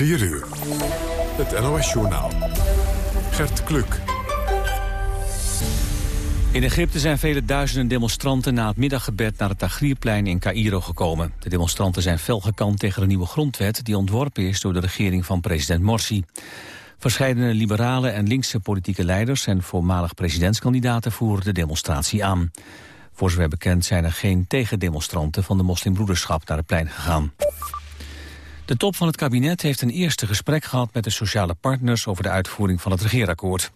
4 uur. Het NOS-journaal. Gert Kluk. In Egypte zijn vele duizenden demonstranten na het middaggebed naar het Tahrirplein in Cairo gekomen. De demonstranten zijn fel gekant tegen de nieuwe grondwet die ontworpen is door de regering van president Morsi. Verscheidene liberale en linkse politieke leiders en voormalig presidentskandidaten voeren de demonstratie aan. Voor zover bekend zijn er geen tegendemonstranten van de moslimbroederschap naar het plein gegaan. De top van het kabinet heeft een eerste gesprek gehad met de sociale partners over de uitvoering van het regeerakkoord.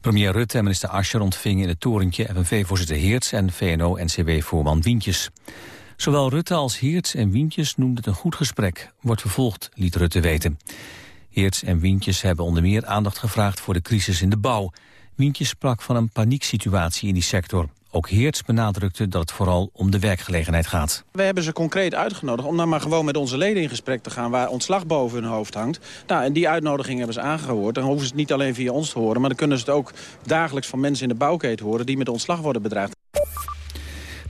Premier Rutte en minister Ascher ontvingen in het torentje FNV-voorzitter Heerts en VNO-NCW-voorman Wientjes. Zowel Rutte als Heerts en Wientjes noemden het een goed gesprek. Wordt vervolgd, liet Rutte weten. Heerts en Wientjes hebben onder meer aandacht gevraagd voor de crisis in de bouw. Wientjes sprak van een panieksituatie in die sector. Ook Heerts benadrukte dat het vooral om de werkgelegenheid gaat. We hebben ze concreet uitgenodigd om dan maar gewoon met onze leden in gesprek te gaan... waar ontslag boven hun hoofd hangt. Nou, en die uitnodiging hebben ze aangehoord. Dan hoeven ze het niet alleen via ons te horen... maar dan kunnen ze het ook dagelijks van mensen in de bouwketen horen... die met ontslag worden bedreigd.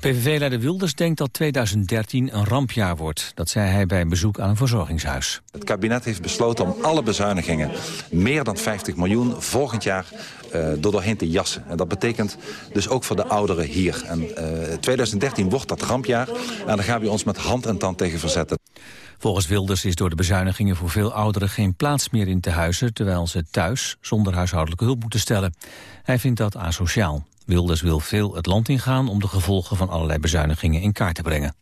PVV-leider Wilders denkt dat 2013 een rampjaar wordt. Dat zei hij bij een bezoek aan een verzorgingshuis. Het kabinet heeft besloten om alle bezuinigingen... meer dan 50 miljoen volgend jaar uh, door doorheen te jassen. En dat betekent dus ook voor de ouderen hier. En uh, 2013 wordt dat rampjaar. En daar gaan we ons met hand en tand tegen verzetten. Volgens Wilders is door de bezuinigingen voor veel ouderen geen plaats meer in te huizen... terwijl ze thuis zonder huishoudelijke hulp moeten stellen. Hij vindt dat asociaal. Wilders wil veel het land ingaan om de gevolgen van allerlei bezuinigingen in kaart te brengen.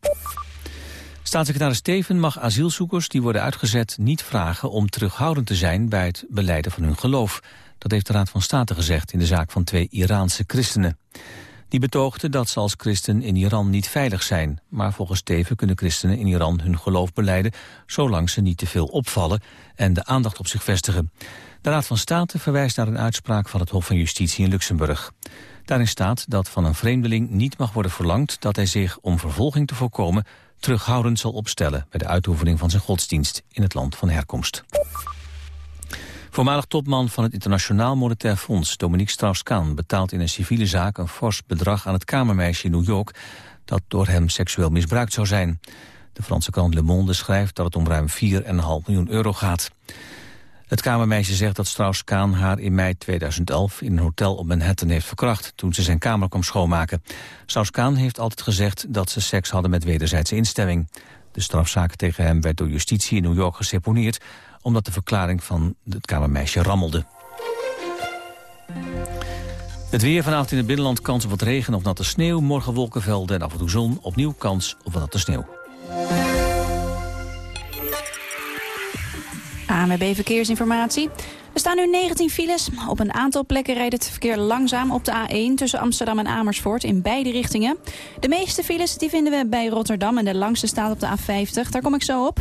Staatssecretaris Steven mag asielzoekers die worden uitgezet niet vragen om terughoudend te zijn bij het beleiden van hun geloof. Dat heeft de Raad van State gezegd in de zaak van twee Iraanse christenen. Die betoogden dat ze als christen in Iran niet veilig zijn. Maar volgens Steven kunnen christenen in Iran hun geloof beleiden... zolang ze niet te veel opvallen en de aandacht op zich vestigen. De Raad van State verwijst naar een uitspraak van het Hof van Justitie in Luxemburg. Daarin staat dat van een vreemdeling niet mag worden verlangd dat hij zich, om vervolging te voorkomen, terughoudend zal opstellen bij de uitoefening van zijn godsdienst in het land van herkomst. Voormalig topman van het Internationaal Monetair Fonds, Dominique Strauss-Kahn, betaalt in een civiele zaak een fors bedrag aan het kamermeisje in New York dat door hem seksueel misbruikt zou zijn. De Franse krant Le Monde schrijft dat het om ruim 4,5 miljoen euro gaat. Het kamermeisje zegt dat Strauss-Kaan haar in mei 2011 in een hotel op Manhattan heeft verkracht toen ze zijn kamer kwam schoonmaken. Strauss-Kaan heeft altijd gezegd dat ze seks hadden met wederzijdse instemming. De strafzaak tegen hem werd door justitie in New York geseponeerd omdat de verklaring van het kamermeisje rammelde. Het weer vanavond in het binnenland kans op wat regen of natte sneeuw. Morgen wolkenvelden en af en toe zon. Opnieuw kans op wat natte sneeuw. ANWB Verkeersinformatie. Er staan nu 19 files. Op een aantal plekken rijdt het verkeer langzaam op de A1 tussen Amsterdam en Amersfoort in beide richtingen. De meeste files die vinden we bij Rotterdam en de langste staat op de A50. Daar kom ik zo op.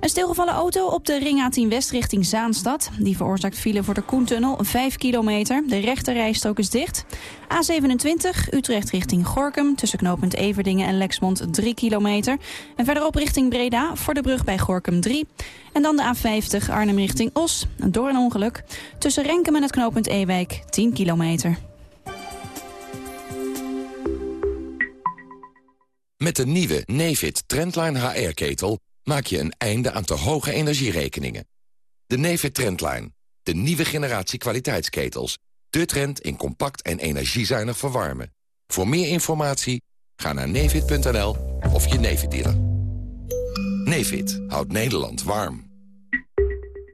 Een stilgevallen auto op de ring A10 West richting Zaanstad. Die veroorzaakt file voor de Koentunnel, 5 kilometer. De rechte rijstrook is dicht. A27 Utrecht richting Gorkum tussen knooppunt Everdingen en Lexmond 3 kilometer. En verderop richting Breda voor de brug bij Gorkum 3. En dan de A50 Arnhem richting Os. Door een ongeluk. Tussen Renkum en het knooppunt Ewijk 10 kilometer. Met de nieuwe Nefit Trendline HR-ketel maak je een einde aan te hoge energierekeningen. De Nefit Trendline, de nieuwe generatie kwaliteitsketels. De trend in compact en energiezuinig verwarmen. Voor meer informatie ga naar nefit.nl of je Nefit dealer. Nefit houdt Nederland warm.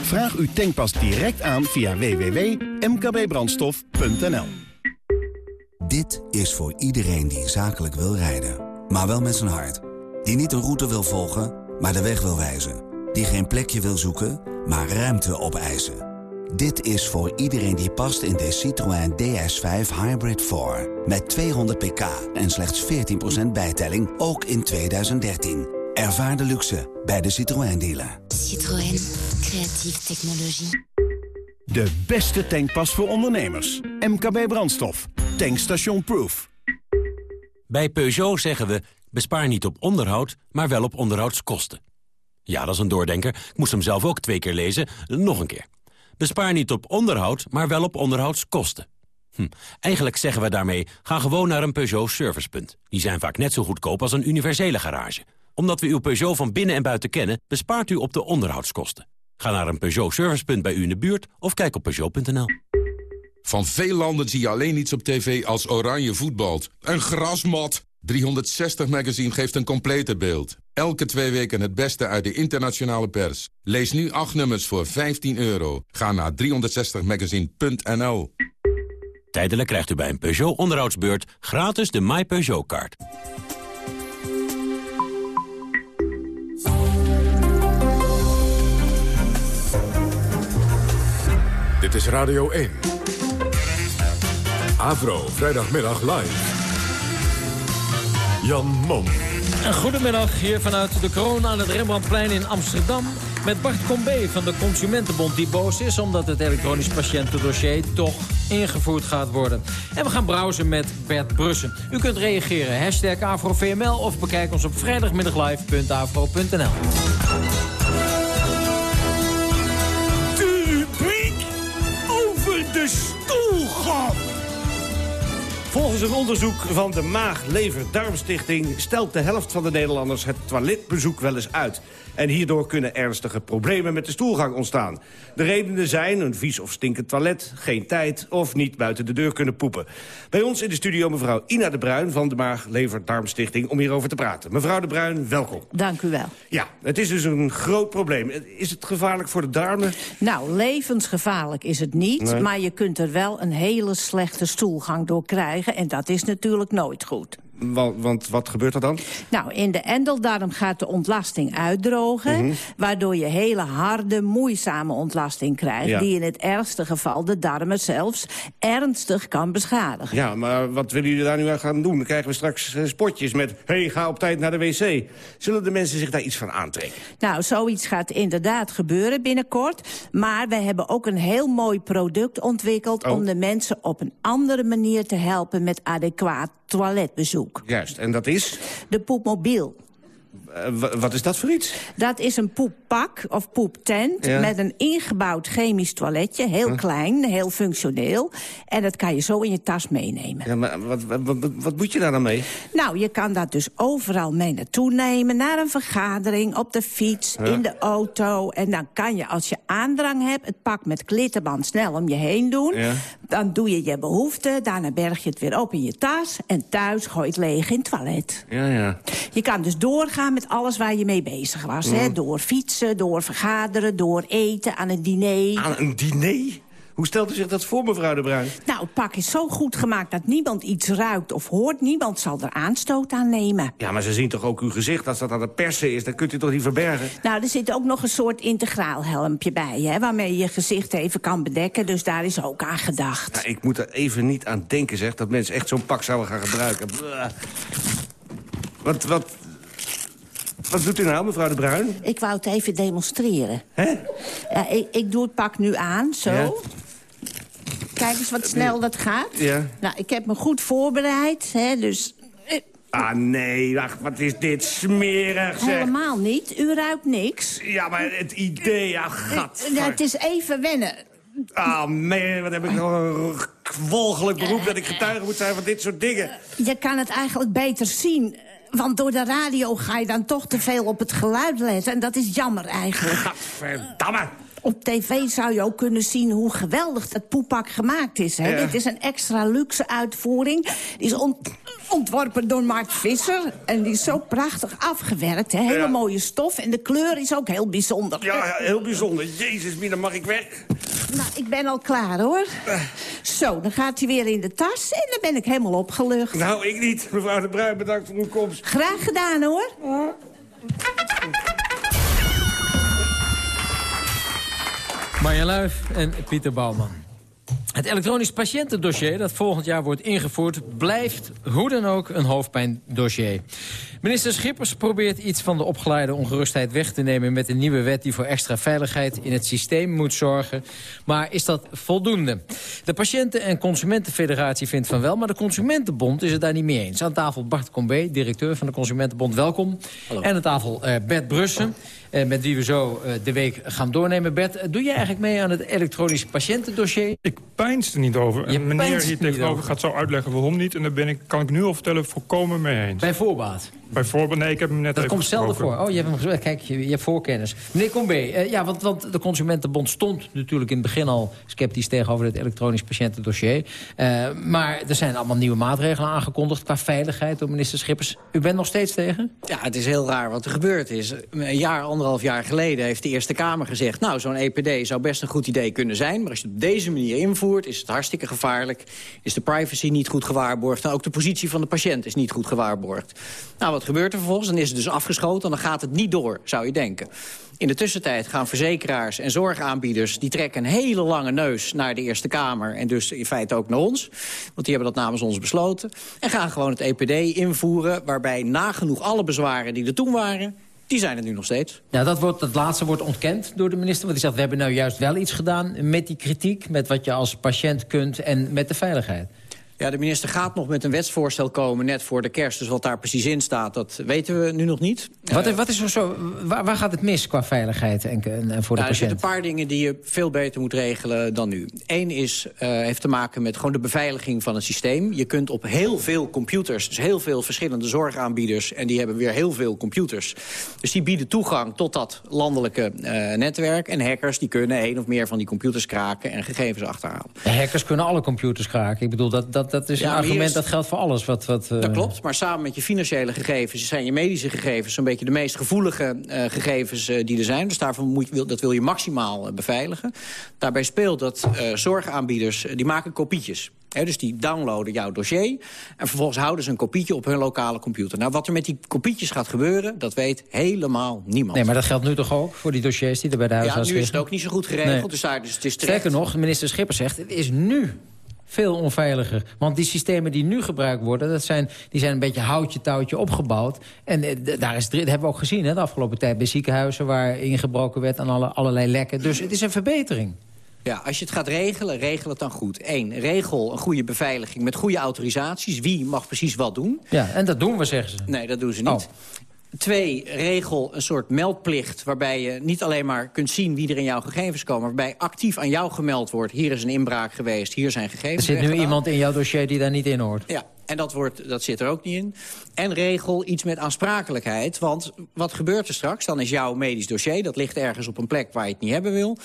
Vraag uw tankpas direct aan via www.mkbbrandstof.nl Dit is voor iedereen die zakelijk wil rijden, maar wel met zijn hart. Die niet een route wil volgen, maar de weg wil wijzen. Die geen plekje wil zoeken, maar ruimte opeisen. Dit is voor iedereen die past in de Citroën DS5 Hybrid 4. Met 200 pk en slechts 14% bijtelling, ook in 2013. Ervaar de luxe bij de Citroën dealer. Citroën, creatieve technologie. De beste tankpas voor ondernemers. MKB Brandstof. Tankstation Proof. Bij Peugeot zeggen we, bespaar niet op onderhoud, maar wel op onderhoudskosten. Ja, dat is een doordenker. Ik moest hem zelf ook twee keer lezen. Nog een keer. Bespaar niet op onderhoud, maar wel op onderhoudskosten. Hm. Eigenlijk zeggen we daarmee, ga gewoon naar een Peugeot servicepunt. Die zijn vaak net zo goedkoop als een universele garage. Omdat we uw Peugeot van binnen en buiten kennen, bespaart u op de onderhoudskosten. Ga naar een Peugeot servicepunt bij u in de buurt of kijk op Peugeot.nl. Van veel landen zie je alleen iets op tv als oranje voetbalt. Een grasmat. 360 Magazine geeft een complete beeld. Elke twee weken het beste uit de internationale pers. Lees nu acht nummers voor 15 euro. Ga naar 360magazine.nl Tijdelijk krijgt u bij een Peugeot onderhoudsbeurt gratis de My Peugeot-kaart. Dit is Radio 1. Avro, vrijdagmiddag live. Jan Mom. Goedemiddag, hier vanuit de kroon aan het Rembrandtplein in Amsterdam... met Bart Combe van de Consumentenbond die boos is... omdat het elektronisch patiëntendossier toch ingevoerd gaat worden. En we gaan browsen met Bert Brussen. U kunt reageren, hashtag AfroVML... of bekijk ons op vrijdagmiddaglive.afro.nl. de stoelgang. Volgens een onderzoek van de Maag-Lever-Darmstichting... stelt de helft van de Nederlanders het toiletbezoek wel eens uit. En hierdoor kunnen ernstige problemen met de stoelgang ontstaan. De redenen zijn een vies of stinkend toilet, geen tijd... of niet buiten de deur kunnen poepen. Bij ons in de studio mevrouw Ina de Bruin... van de Maag-Lever-Darmstichting om hierover te praten. Mevrouw de Bruin, welkom. Dank u wel. Ja, het is dus een groot probleem. Is het gevaarlijk voor de darmen? Nou, levensgevaarlijk is het niet... Nee. maar je kunt er wel een hele slechte stoelgang door krijgen... en dat is natuurlijk nooit goed. Want, wat gebeurt er dan? Nou, in de endeldarm gaat de ontlasting uitdrogen... Mhm. waardoor je hele harde, moeizame ontlasting krijgt... Ja. die in het ergste geval de darmen zelfs ernstig kan beschadigen. Ja, maar wat willen jullie daar nu aan gaan doen? Dan krijgen we straks eh, spotjes met... hey, ga op tijd naar de wc. Zullen de mensen zich daar iets van aantrekken? Nou, zoiets gaat inderdaad gebeuren binnenkort. Maar we hebben ook een heel mooi product ontwikkeld... Oh. om de mensen op een andere manier te helpen met adequaat toiletbezoek. Juist, en dat is? De poepmobiel. Eh, wa- wat is dat voor iets? Dat is een poeppak of poeptent Ja. met een ingebouwd chemisch toiletje. Heel Huh? klein, heel functioneel. En dat kan je zo in je tas meenemen. Ja, maar wat, wat, wat, wat moet je daar dan mee? Nou, je kan dat dus overal mee naartoe nemen. Naar een vergadering, op de fiets, in de auto. En dan kan je, als je aandrang hebt, het pak met klittenband snel om je heen doen. Ja. Dan doe je je behoefte, daarna berg je het weer op in je tas. En thuis gooi je het leeg in het toilet. Ja, ja. Je kan dus doorgaan met alles waar je mee bezig was. Hè? Mhm. Door fietsen, door vergaderen, door eten, aan een diner. Aan een diner? Hoe stelt u zich dat voor, mevrouw de Bruin? Nou, het pak is zo goed gemaakt dat niemand iets ruikt of hoort. Niemand zal er aanstoot aan nemen. Ja, maar ze zien toch ook uw gezicht? Als dat aan het persen is, dan kunt u toch niet verbergen? Nou, er zit ook nog een soort integraal helmpje bij, hè, waarmee je je gezicht even kan bedekken. Dus daar is ook aan gedacht. Ik moet er even niet aan denken, zeg, dat mensen echt zo'n pak zouden gaan gebruiken. Blah. Wat, wat, wat doet u nou, mevrouw de Bruin? Ik wou het even demonstreren. Hè? Ja, ik, ik doe het pak nu aan, zo. Ja. Kijk eens wat snel dat gaat. Ja. Nou, ik heb me goed voorbereid, hè, dus... eh, Ah, nee, ach, wat is dit smerig, zeg. Helemaal niet, u ruikt niks. Ja, maar het idee, ach, gat. Ja, het is even wennen. Ah, man, wat heb ik nog een walgelijk beroep... dat ik getuige moet zijn van dit soort dingen. Je kan het eigenlijk beter zien. Want door de radio ga je dan toch te veel op het geluid letten. En dat is jammer eigenlijk. Gadverdamme. Op tv zou je ook kunnen zien hoe geweldig dat poepak gemaakt is. Hè? Ja. Dit is een extra luxe uitvoering. Die is ont- ontworpen door Mark Visser. En die is zo prachtig afgewerkt. Hè? Hele Ja. mooie stof. En de kleur is ook heel bijzonder. Ja, ja, heel bijzonder. Jezus, Mina, mag ik weg? Nou, ik ben al klaar, hoor. Zo, dan gaat hij weer in de tas. En dan ben ik helemaal opgelucht. Nou, ik niet. Mevrouw de Bruin, bedankt voor uw komst. Graag gedaan, hoor. Marja Luif en Pieter Bouwman. Het elektronisch patiëntendossier dat volgend jaar wordt ingevoerd... blijft hoe dan ook een hoofdpijndossier. Minister Schippers probeert iets van de opgeleide ongerustheid weg te nemen... met een nieuwe wet die voor extra veiligheid in het systeem moet zorgen. Maar is dat voldoende? De Patiënten- en Consumentenfederatie vindt van wel... maar de Consumentenbond is het daar niet mee eens. Aan tafel Bart Combe, directeur van de Consumentenbond. Welkom. En aan tafel uh, Bert Brussen. Uh, met wie we zo uh, de week gaan doornemen. Bert, doe je eigenlijk mee aan het elektronisch patiëntendossier? Ik pijnst er niet over. Je en meneer hier tegenover over. gaat zo uitleggen waarom niet. En daar ben ik, kan ik nu al vertellen, volkomen mee eens. Bij voorbaat? Bij voorbaat, nee, ik heb hem net Dat even komt zelden voor. Oh, je hebt hem gezegd. Kijk, je, je hebt voorkennis. Meneer Combe, uh, ja, want, want de Consumentenbond stond natuurlijk in het begin al sceptisch tegenover het elektronisch patiëntendossier. Uh, maar er zijn allemaal nieuwe maatregelen aangekondigd qua veiligheid door minister Schippers. U bent nog steeds tegen? Ja, het is heel raar wat er gebeurd is. Een jaar, anderhalf jaar geleden heeft de Eerste Kamer gezegd... nou, zo'n EPD zou best een goed idee kunnen zijn... maar als je het op deze manier invoert, is het hartstikke gevaarlijk... is de privacy niet goed gewaarborgd... en ook de positie van de patiënt is niet goed gewaarborgd. Nou, wat gebeurt er vervolgens? Dan is het dus afgeschoten en dan gaat het niet door, zou je denken. In de tussentijd gaan verzekeraars en zorgaanbieders... die trekken een hele lange neus naar de Eerste Kamer... en dus in feite ook naar ons, want die hebben dat namens ons besloten... en gaan gewoon het EPD invoeren... waarbij nagenoeg alle bezwaren die er toen waren... die zijn er nu nog steeds. Ja, dat, wordt, dat laatste wordt ontkend door de minister. Want die zegt, we hebben nou juist wel iets gedaan met die kritiek... met wat je als patiënt kunt en met de veiligheid. Ja, de minister gaat nog met een wetsvoorstel komen net voor de kerst. Dus wat daar precies in staat, dat weten we nu nog niet. Wat, wat is er zo, waar, waar, gaat het mis qua veiligheid en, voor nou, de patiënt? Er zitten een paar dingen die je veel beter moet regelen dan nu. Eén is, uh, heeft te maken met gewoon de beveiliging van het systeem. Je kunt op heel veel computers, dus heel veel verschillende zorgaanbieders... en die hebben weer heel veel computers. Dus die bieden toegang tot dat landelijke uh, netwerk. En hackers die kunnen één of meer van die computers kraken en gegevens achterhalen. De hackers kunnen alle computers kraken. Ik bedoel, dat, dat dat is ja, een argument dat geldt voor alles. Wat, wat, uh... Dat klopt, maar samen met je financiële gegevens... zijn je medische gegevens zo'n beetje de meest gevoelige uh, gegevens uh, die er zijn. Dus daarvoor moet je, dat wil je maximaal beveiligen. Daarbij speelt dat zorgaanbieders, die maken kopietjes. He, dus die downloaden jouw dossier en vervolgens houden ze een kopietje op hun lokale computer. Nou, wat er met die kopietjes gaat gebeuren, dat weet helemaal niemand. Nee, maar dat geldt nu toch ook voor die dossiers die er bij de huisarts Ja, nu is het ook niet zo goed geregeld, nee. dus, daar, dus het is. Sterker nog, minister Schippers zegt, het is nu veel onveiliger. Want die systemen die nu gebruikt worden... Dat zijn, die zijn een beetje houtje-touwtje opgebouwd. En eh, daar is, dat hebben we ook gezien hè, de afgelopen tijd... bij ziekenhuizen waar ingebroken werd aan alle, allerlei lekken. Dus het is een verbetering. Ja, als je het gaat regelen, regel het dan goed. Eén, regel een goede beveiliging met goede autorisaties. Wie mag precies wat doen? Ja, en dat doen we, zeggen ze. Nee, dat doen ze niet. Twee, regel een soort meldplicht waarbij je niet alleen maar kunt zien wie er in jouw gegevens komen, waarbij actief aan jou gemeld wordt, hier is een inbraak geweest, hier zijn gegevens Er zit nu iemand in jouw dossier die daar niet in hoort. Ja, en dat, wordt, dat zit er ook niet in. En regel iets met aansprakelijkheid. Want wat gebeurt er straks? Dan is jouw medisch dossier, dat ligt ergens op een plek waar je het niet hebben wil.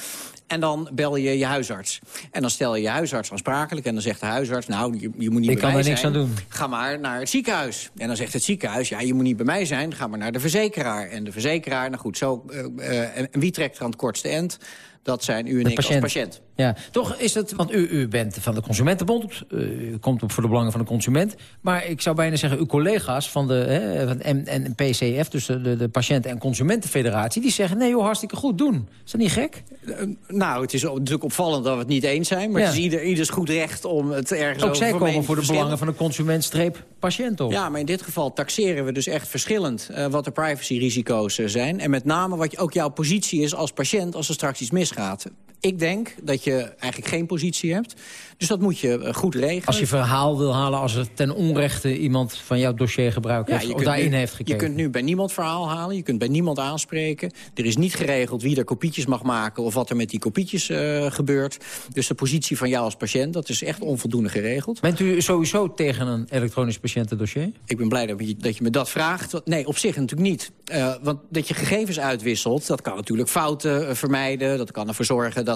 En dan bel je je huisarts. En dan stel je je huisarts aansprakelijk. En dan zegt de huisarts, nou, je, je moet niet Ik bij kan mij er niks zijn. aan doen. Ga maar naar het ziekenhuis. En dan zegt het ziekenhuis, ja, je moet niet bij mij zijn. Ga maar naar de verzekeraar. En de verzekeraar, nou goed, zo, uh, uh, en wie trekt er aan het kortste eind? Dat zijn u en De ik patiënt. als patiënt. Ja, toch is het, want u, u bent van de Consumentenbond, u komt op voor de belangen van de consument. Maar ik zou bijna zeggen, uw collega's van de hè, van M en PCF, dus de, de, Patiënten- en Consumentenfederatie, die zeggen, nee joh, hartstikke goed doen. Is dat niet gek? Uh, nou, het is natuurlijk opvallend dat we het niet eens zijn. Maar Ja. het is ieder, ieders goed recht om het ergens Ook over zij komen voor de belangen van de consument-patiënt op. Ja, maar in dit geval taxeren we dus echt verschillend uh, wat de privacyrisico's uh, zijn. En met name wat je, ook jouw positie is als patiënt als er straks iets misgaat schaatsen. Ik denk dat je eigenlijk geen positie hebt. Dus dat moet je uh, goed regelen. Als je verhaal wil halen als er ten onrechte iemand van jouw dossier gebruik heeft... of daarin nu, heeft gekeken. Je kunt nu bij niemand verhaal halen, je kunt bij niemand aanspreken. Er is niet geregeld wie er kopietjes mag maken... of wat er met die kopietjes uh, gebeurt. Dus de positie van jou als patiënt, dat is echt onvoldoende geregeld. Bent u sowieso tegen een elektronisch patiëntendossier? Ik ben blij dat je, dat je me dat vraagt. Nee, op zich natuurlijk niet. Uh, want dat je gegevens uitwisselt, dat kan natuurlijk fouten vermijden. Dat kan ervoor zorgen dat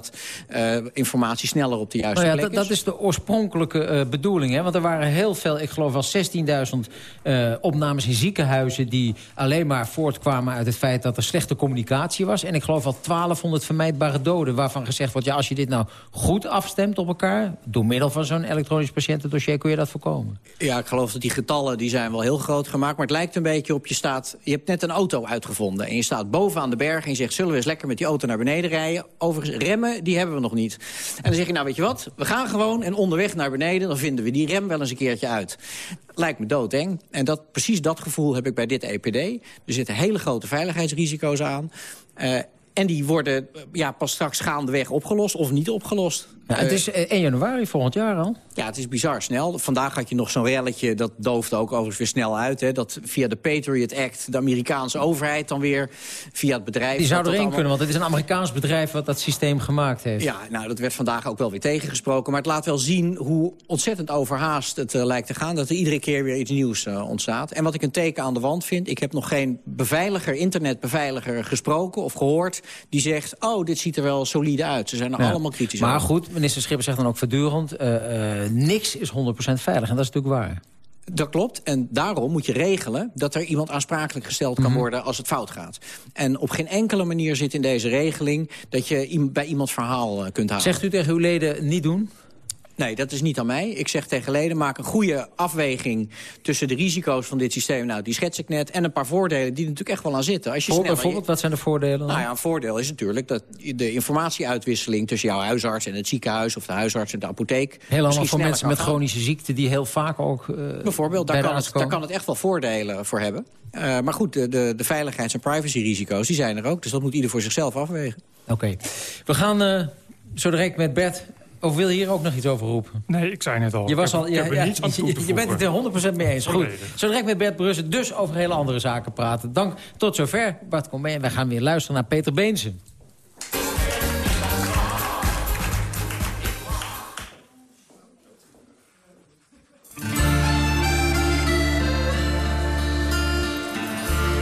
uh, informatie sneller op de juiste nou ja, plek is. Dat is de oorspronkelijke uh, bedoeling. Hè? Want er waren heel veel, ik geloof wel 16.000 uh, opnames in ziekenhuizen... die alleen maar voortkwamen uit het feit dat er slechte communicatie was. En ik geloof wel 1200 vermijdbare doden... waarvan gezegd wordt, ja, als je dit nou goed afstemt op elkaar... door middel van zo'n elektronisch patiëntendossier kun je dat voorkomen. Ja, ik geloof dat die getallen die zijn wel heel groot gemaakt. Maar het lijkt een beetje op, je staat... Je hebt net een auto uitgevonden en je staat boven aan de berg... en je zegt, zullen we eens lekker met die auto naar beneden rijden? Overigens, remmen die hebben we nog niet. En dan zeg je, nou weet je wat, we gaan gewoon en onderweg naar beneden... dan vinden we die rem wel eens een keertje uit. Lijkt me doodeng. En dat, precies dat gevoel heb ik bij dit EPD. Er zitten hele grote veiligheidsrisico's aan. Uh, en die worden ja, pas straks gaandeweg opgelost of niet opgelost. Ja, het is 1 januari volgend jaar al. Ja, het is bizar snel. Vandaag had je nog zo'n relletje, dat doofde ook overigens weer snel uit. Hè, dat via de Patriot Act de Amerikaanse overheid dan weer via het bedrijf... Die zou erin kunnen, want het is een Amerikaans bedrijf wat dat systeem gemaakt heeft. Ja, nou, dat werd vandaag ook wel weer tegengesproken. Maar het laat wel zien hoe ontzettend overhaast het uh, lijkt te gaan. Dat er iedere keer weer iets nieuws uh, ontstaat. En wat ik een teken aan de wand vind... ik heb nog geen beveiliger, internetbeveiliger gesproken of gehoord... die zegt, oh, dit ziet er wel solide uit. Ze zijn er Ja. allemaal kritisch Maar goed, minister Schippers zegt dan ook voortdurend... eh, niks is 100% veilig. En dat is natuurlijk waar. Dat klopt. En daarom moet je regelen dat er iemand aansprakelijk gesteld kan Mhm. worden als het fout gaat. En op geen enkele manier zit in deze regeling dat je bij iemands verhaal eh, kunt halen. Zegt u tegen uw leden niet doen? Nee, dat is niet aan mij. Ik zeg tegen leden, maak een goede afweging tussen de risico's van dit systeem. Nou, die schets ik net. En een paar voordelen die er natuurlijk echt wel aan zitten. Als je sneller- bijvoorbeeld, wat zijn de voordelen? dan? nou ja, een voordeel is natuurlijk dat de informatieuitwisseling tussen jouw huisarts en het ziekenhuis... of de huisarts en de apotheek... Heel misschien voor mensen met gaan. chronische ziekten... die heel vaak ook eh, Bijvoorbeeld, bij daar kan, het, daar kan het echt wel voordelen voor hebben. Eh, maar goed, de, de, de veiligheids- en privacyrisico's die zijn er ook. Dus dat moet ieder voor zichzelf afwegen. Oké. We gaan eh, zo direct met Bert... Of wil je hier ook nog iets over roepen? Nee, ik zei net al. Je, was al, ja, er ja, niets je, je bent het er 100% mee eens. Goed. Zo direct met Bert Brussen dus over hele andere zaken praten. Dank. Tot zover. Bart, kom mee. En wij gaan weer luisteren naar Peter Beensen.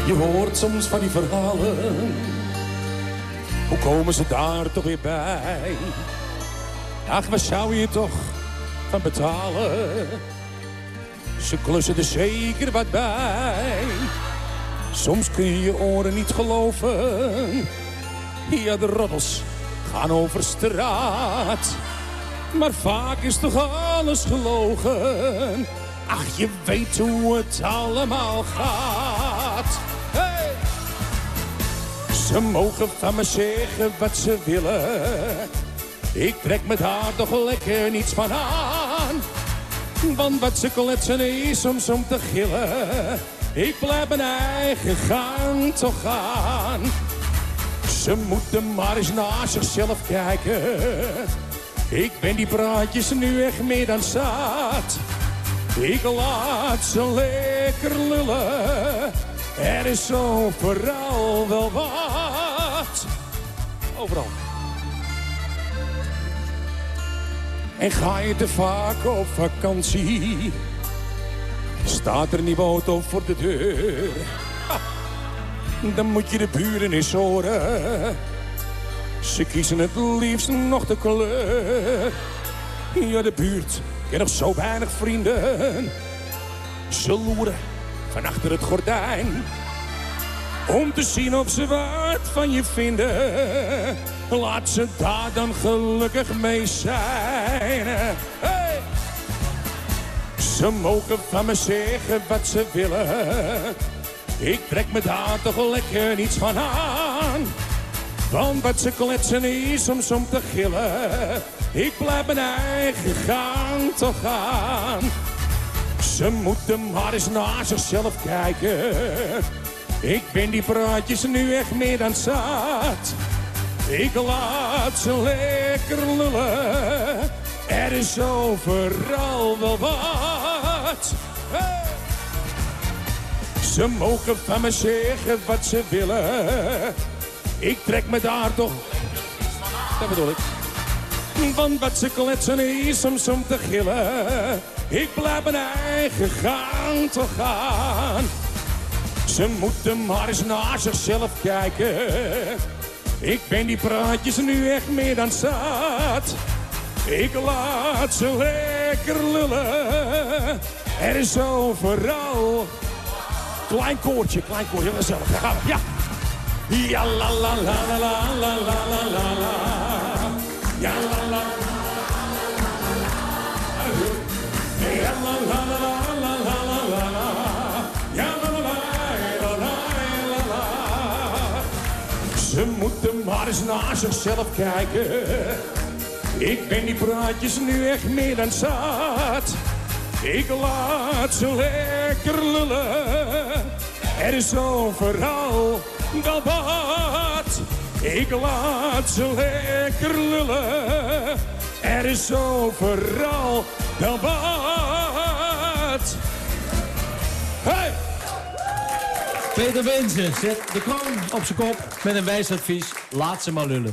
Je hoort soms van die verhalen. Hoe komen ze daar toch weer bij? Ach, waar zou je toch van betalen? Ze klussen er zeker wat bij. Soms kun je je oren niet geloven. Ja, de roddels gaan over straat. Maar vaak is toch alles gelogen. Ach, je weet hoe het allemaal gaat. Hey! Ze mogen van me zeggen wat ze willen. Ik trek me daar toch lekker niets van aan. Want wat ze kletsen is soms om te gillen. Ik blijf mijn eigen gang toch gaan. Ze moeten maar eens naar zichzelf kijken. Ik ben die praatjes nu echt meer dan zat. Ik laat ze lekker lullen. Er is overal wel wat. Overal. En ga je te vaak op vakantie? Staat er nieuwe auto voor de deur? Ha, dan moet je de buren eens horen. Ze kiezen het liefst nog de kleur. Ja, de buurt kent nog zo weinig vrienden. Ze loeren van achter het gordijn. Om te zien of ze wat van je vinden. Laat ze daar dan gelukkig mee zijn. Hey! Ze mogen van me zeggen wat ze willen. Ik trek me daar toch lekker niets van aan. Want wat ze kletsen is soms om te gillen. Ik blijf mijn eigen gang toch gaan. Ze moeten maar eens naar zichzelf kijken. Ik ben die praatjes nu echt meer dan zat. Ik laat ze lekker lullen. Er is overal wel wat. Ze mogen van me zeggen wat ze willen. Ik trek me daar toch. Dat bedoel ik. Want wat ze kletsen is soms om te gillen. Ik blijf mijn eigen gang toch gaan. Ze moeten maar eens naar zichzelf kijken. Ik ben die praatjes nu echt meer dan zat. Ik laat ze lekker lullen. Er is overal. Klein koortje, klein koortje, gezellig. Daar gaan. Ja. Ja la la la la la la la. Eens naar zichzelf kijken. Ik ben die praatjes nu echt meer dan zat. Ik laat ze lekker lullen. Er is overal debat. Ik laat ze lekker lullen. Er is overal debat. Hey! Peter Wensen zet de kroon op zijn kop met een wijs advies. Laat ze maar lullen.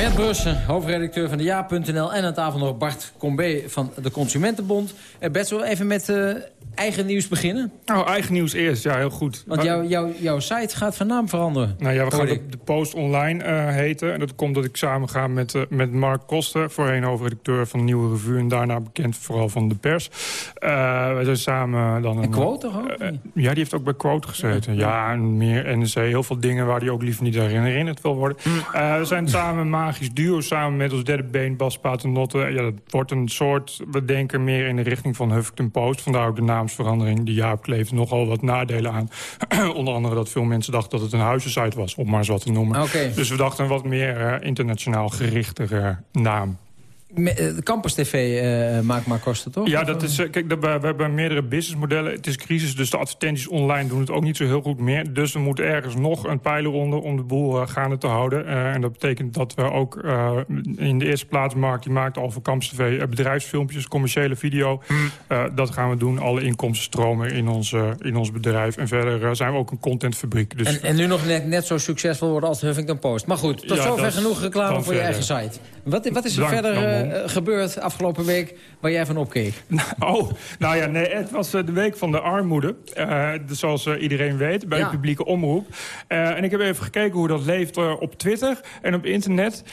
Bert Brussen, hoofdredacteur van de Ja.nl... en aan tafel nog Bart Combe van de Consumentenbond. Uh, Bert, zullen we even met uh, eigen nieuws beginnen? Oh, eigen nieuws eerst, ja, heel goed. Want jou, jou, jouw site gaat van naam veranderen. Nou ja, we gaan de, de Post Online uh, heten. En dat komt dat ik samen ga met, met Mark Koster... voorheen hoofdredacteur van Nieuwe Revue... en daarna bekend vooral van de pers. Wij zijn samen dan... En een, Quote toch ook? ja, die heeft ook bij Quote gezeten. Ja, ja en meer NEC. Heel veel dingen waar hij ook liever niet herinnerd wil worden. Mm. we zijn samen magisch duo samen met ons derde been Bas Paternotte. Ja, dat wordt een soort... We denken meer in de richting van Huffington Post. Vandaar ook de naamsverandering. Die Jaap kleeft nogal wat nadelen aan. Onder andere dat veel mensen dachten dat het een huizensite was, om maar eens wat te noemen. Okay. Dus we dachten een wat meer uh, internationaal gerichtere naam. De Campus TV uh, maakt maar kosten, toch? Ja, dat is, uh, kijk, we, we hebben meerdere businessmodellen. Het is crisis, dus de advertenties online doen het ook niet zo heel goed meer. Dus we moeten ergens nog een pijler onder om de boel uh, gaande te houden. en dat betekent dat we ook in de eerste plaats... Mark, die maakt al voor Campus TV bedrijfsfilmpjes, commerciële video. Mm. dat gaan we doen, alle inkomsten stromen in ons, in ons bedrijf. En verder zijn we ook een contentfabriek. Dus en, en nu nog net, net zo succesvol worden als Huffington Post. Maar goed, tot ja, zover genoeg reclame voor verder. je eigen site. Wat, wat is er Dank, verder... Uh, gebeurd afgelopen week waar jij van opkeek? Oh, nou ja, nee, het was uh, de week van de armoede. Uh, zoals uh, iedereen weet, bij Ja. de publieke omroep. en ik heb even gekeken hoe dat leeft op Twitter en op internet.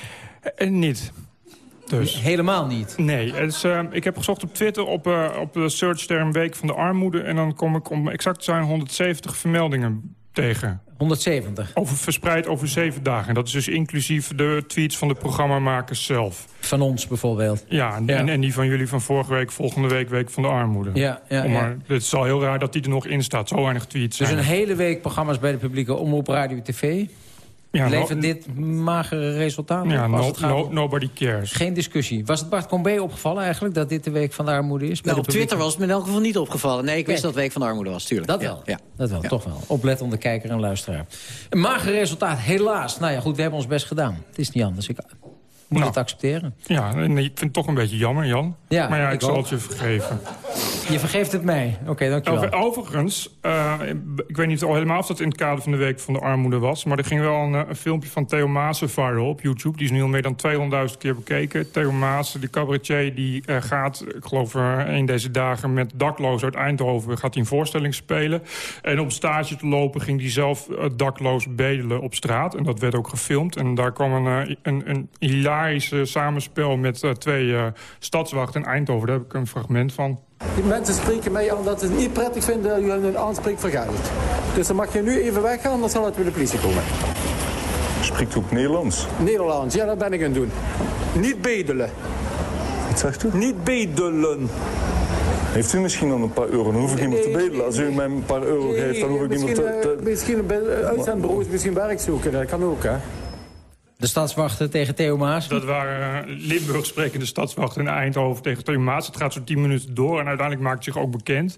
En niet. Dus. Helemaal niet? Nee, is, ik heb gezocht op Twitter op, op de searchterm Week van de Armoede... en dan kom ik om exact te zijn 170 vermeldingen tegen. 170? Over, verspreid over zeven dagen. En dat is dus inclusief de tweets van de programmamakers zelf. Van ons bijvoorbeeld? Ja, en, Ja. En, en die van jullie van vorige week, volgende week, Week van de Armoede. Ja, ja, Om ja. maar, Het is al heel raar dat die er nog in staat. Zo weinig tweets Dus zijn een hele week programma's bij de publieke omroep, radio, tv. Ja, Levert no- dit magere resultaten Ja, op als no- het gaat no- om- nobody cares. Geen discussie. Was het Bart Combe opgevallen eigenlijk dat dit de week van de armoede is? Nou, op Twitter was het me in elk geval niet opgevallen. Nee, ik wist dat het Week van de Armoede was, tuurlijk. Dat Ja, wel, Ja. dat wel, toch wel. Oplettende kijker en luisteraar. Een mager resultaat, helaas. Nou ja, goed, we hebben ons best gedaan. Het is niet anders. Ik moet Nou. het accepteren. Ja, en ik vind het toch een beetje jammer, Jan. Ja, maar ja, ik, ik zal ook. het je vergeven. Je vergeeft het mij. Oké, dankjewel. Over, overigens, eh, ik weet niet al helemaal of dat in het kader van de Week van de Armoede was... maar er ging wel een, eh, een filmpje van Theo Maassen viral op YouTube. Die is nu al meer dan 200.000 keer bekeken. Theo Maassen, die cabaretier, die eh, gaat, ik geloof eh, een deze dagen... met dakloos uit Eindhoven gaat hij een voorstelling spelen. En om stage te lopen ging hij zelf dakloos bedelen op straat. En dat werd ook gefilmd. En daar kwam een, eh, een, een eh, samenspel met eh, twee eh, stadswachten in Eindhoven. Daar heb ik een fragment van. Die mensen spreken mij aan dat ze het niet prettig vinden dat u aanspreekt voor geld. Dus dan mag je nu even weggaan, anders zal het weer de politie komen. Spreekt u ook Nederlands? Nederlands, ja, dat ben ik aan het doen. Niet bedelen. Wat zegt u? Niet bedelen. Heeft u misschien dan een paar euro? Dan hoef ik niet meer te bedelen. Als u mij een paar euro geeft, dan hoef ik niet meer misschien, te... eh, misschien bij de uitzendbureaus misschien werk zoeken, dat kan ook, hè. De stadswachten tegen Theo Maas. Dat waren eh, Limburg sprekende stadswachten in Eindhoven tegen Theo Maas. Het gaat zo tien minuten door en uiteindelijk maakt het zich ook bekend.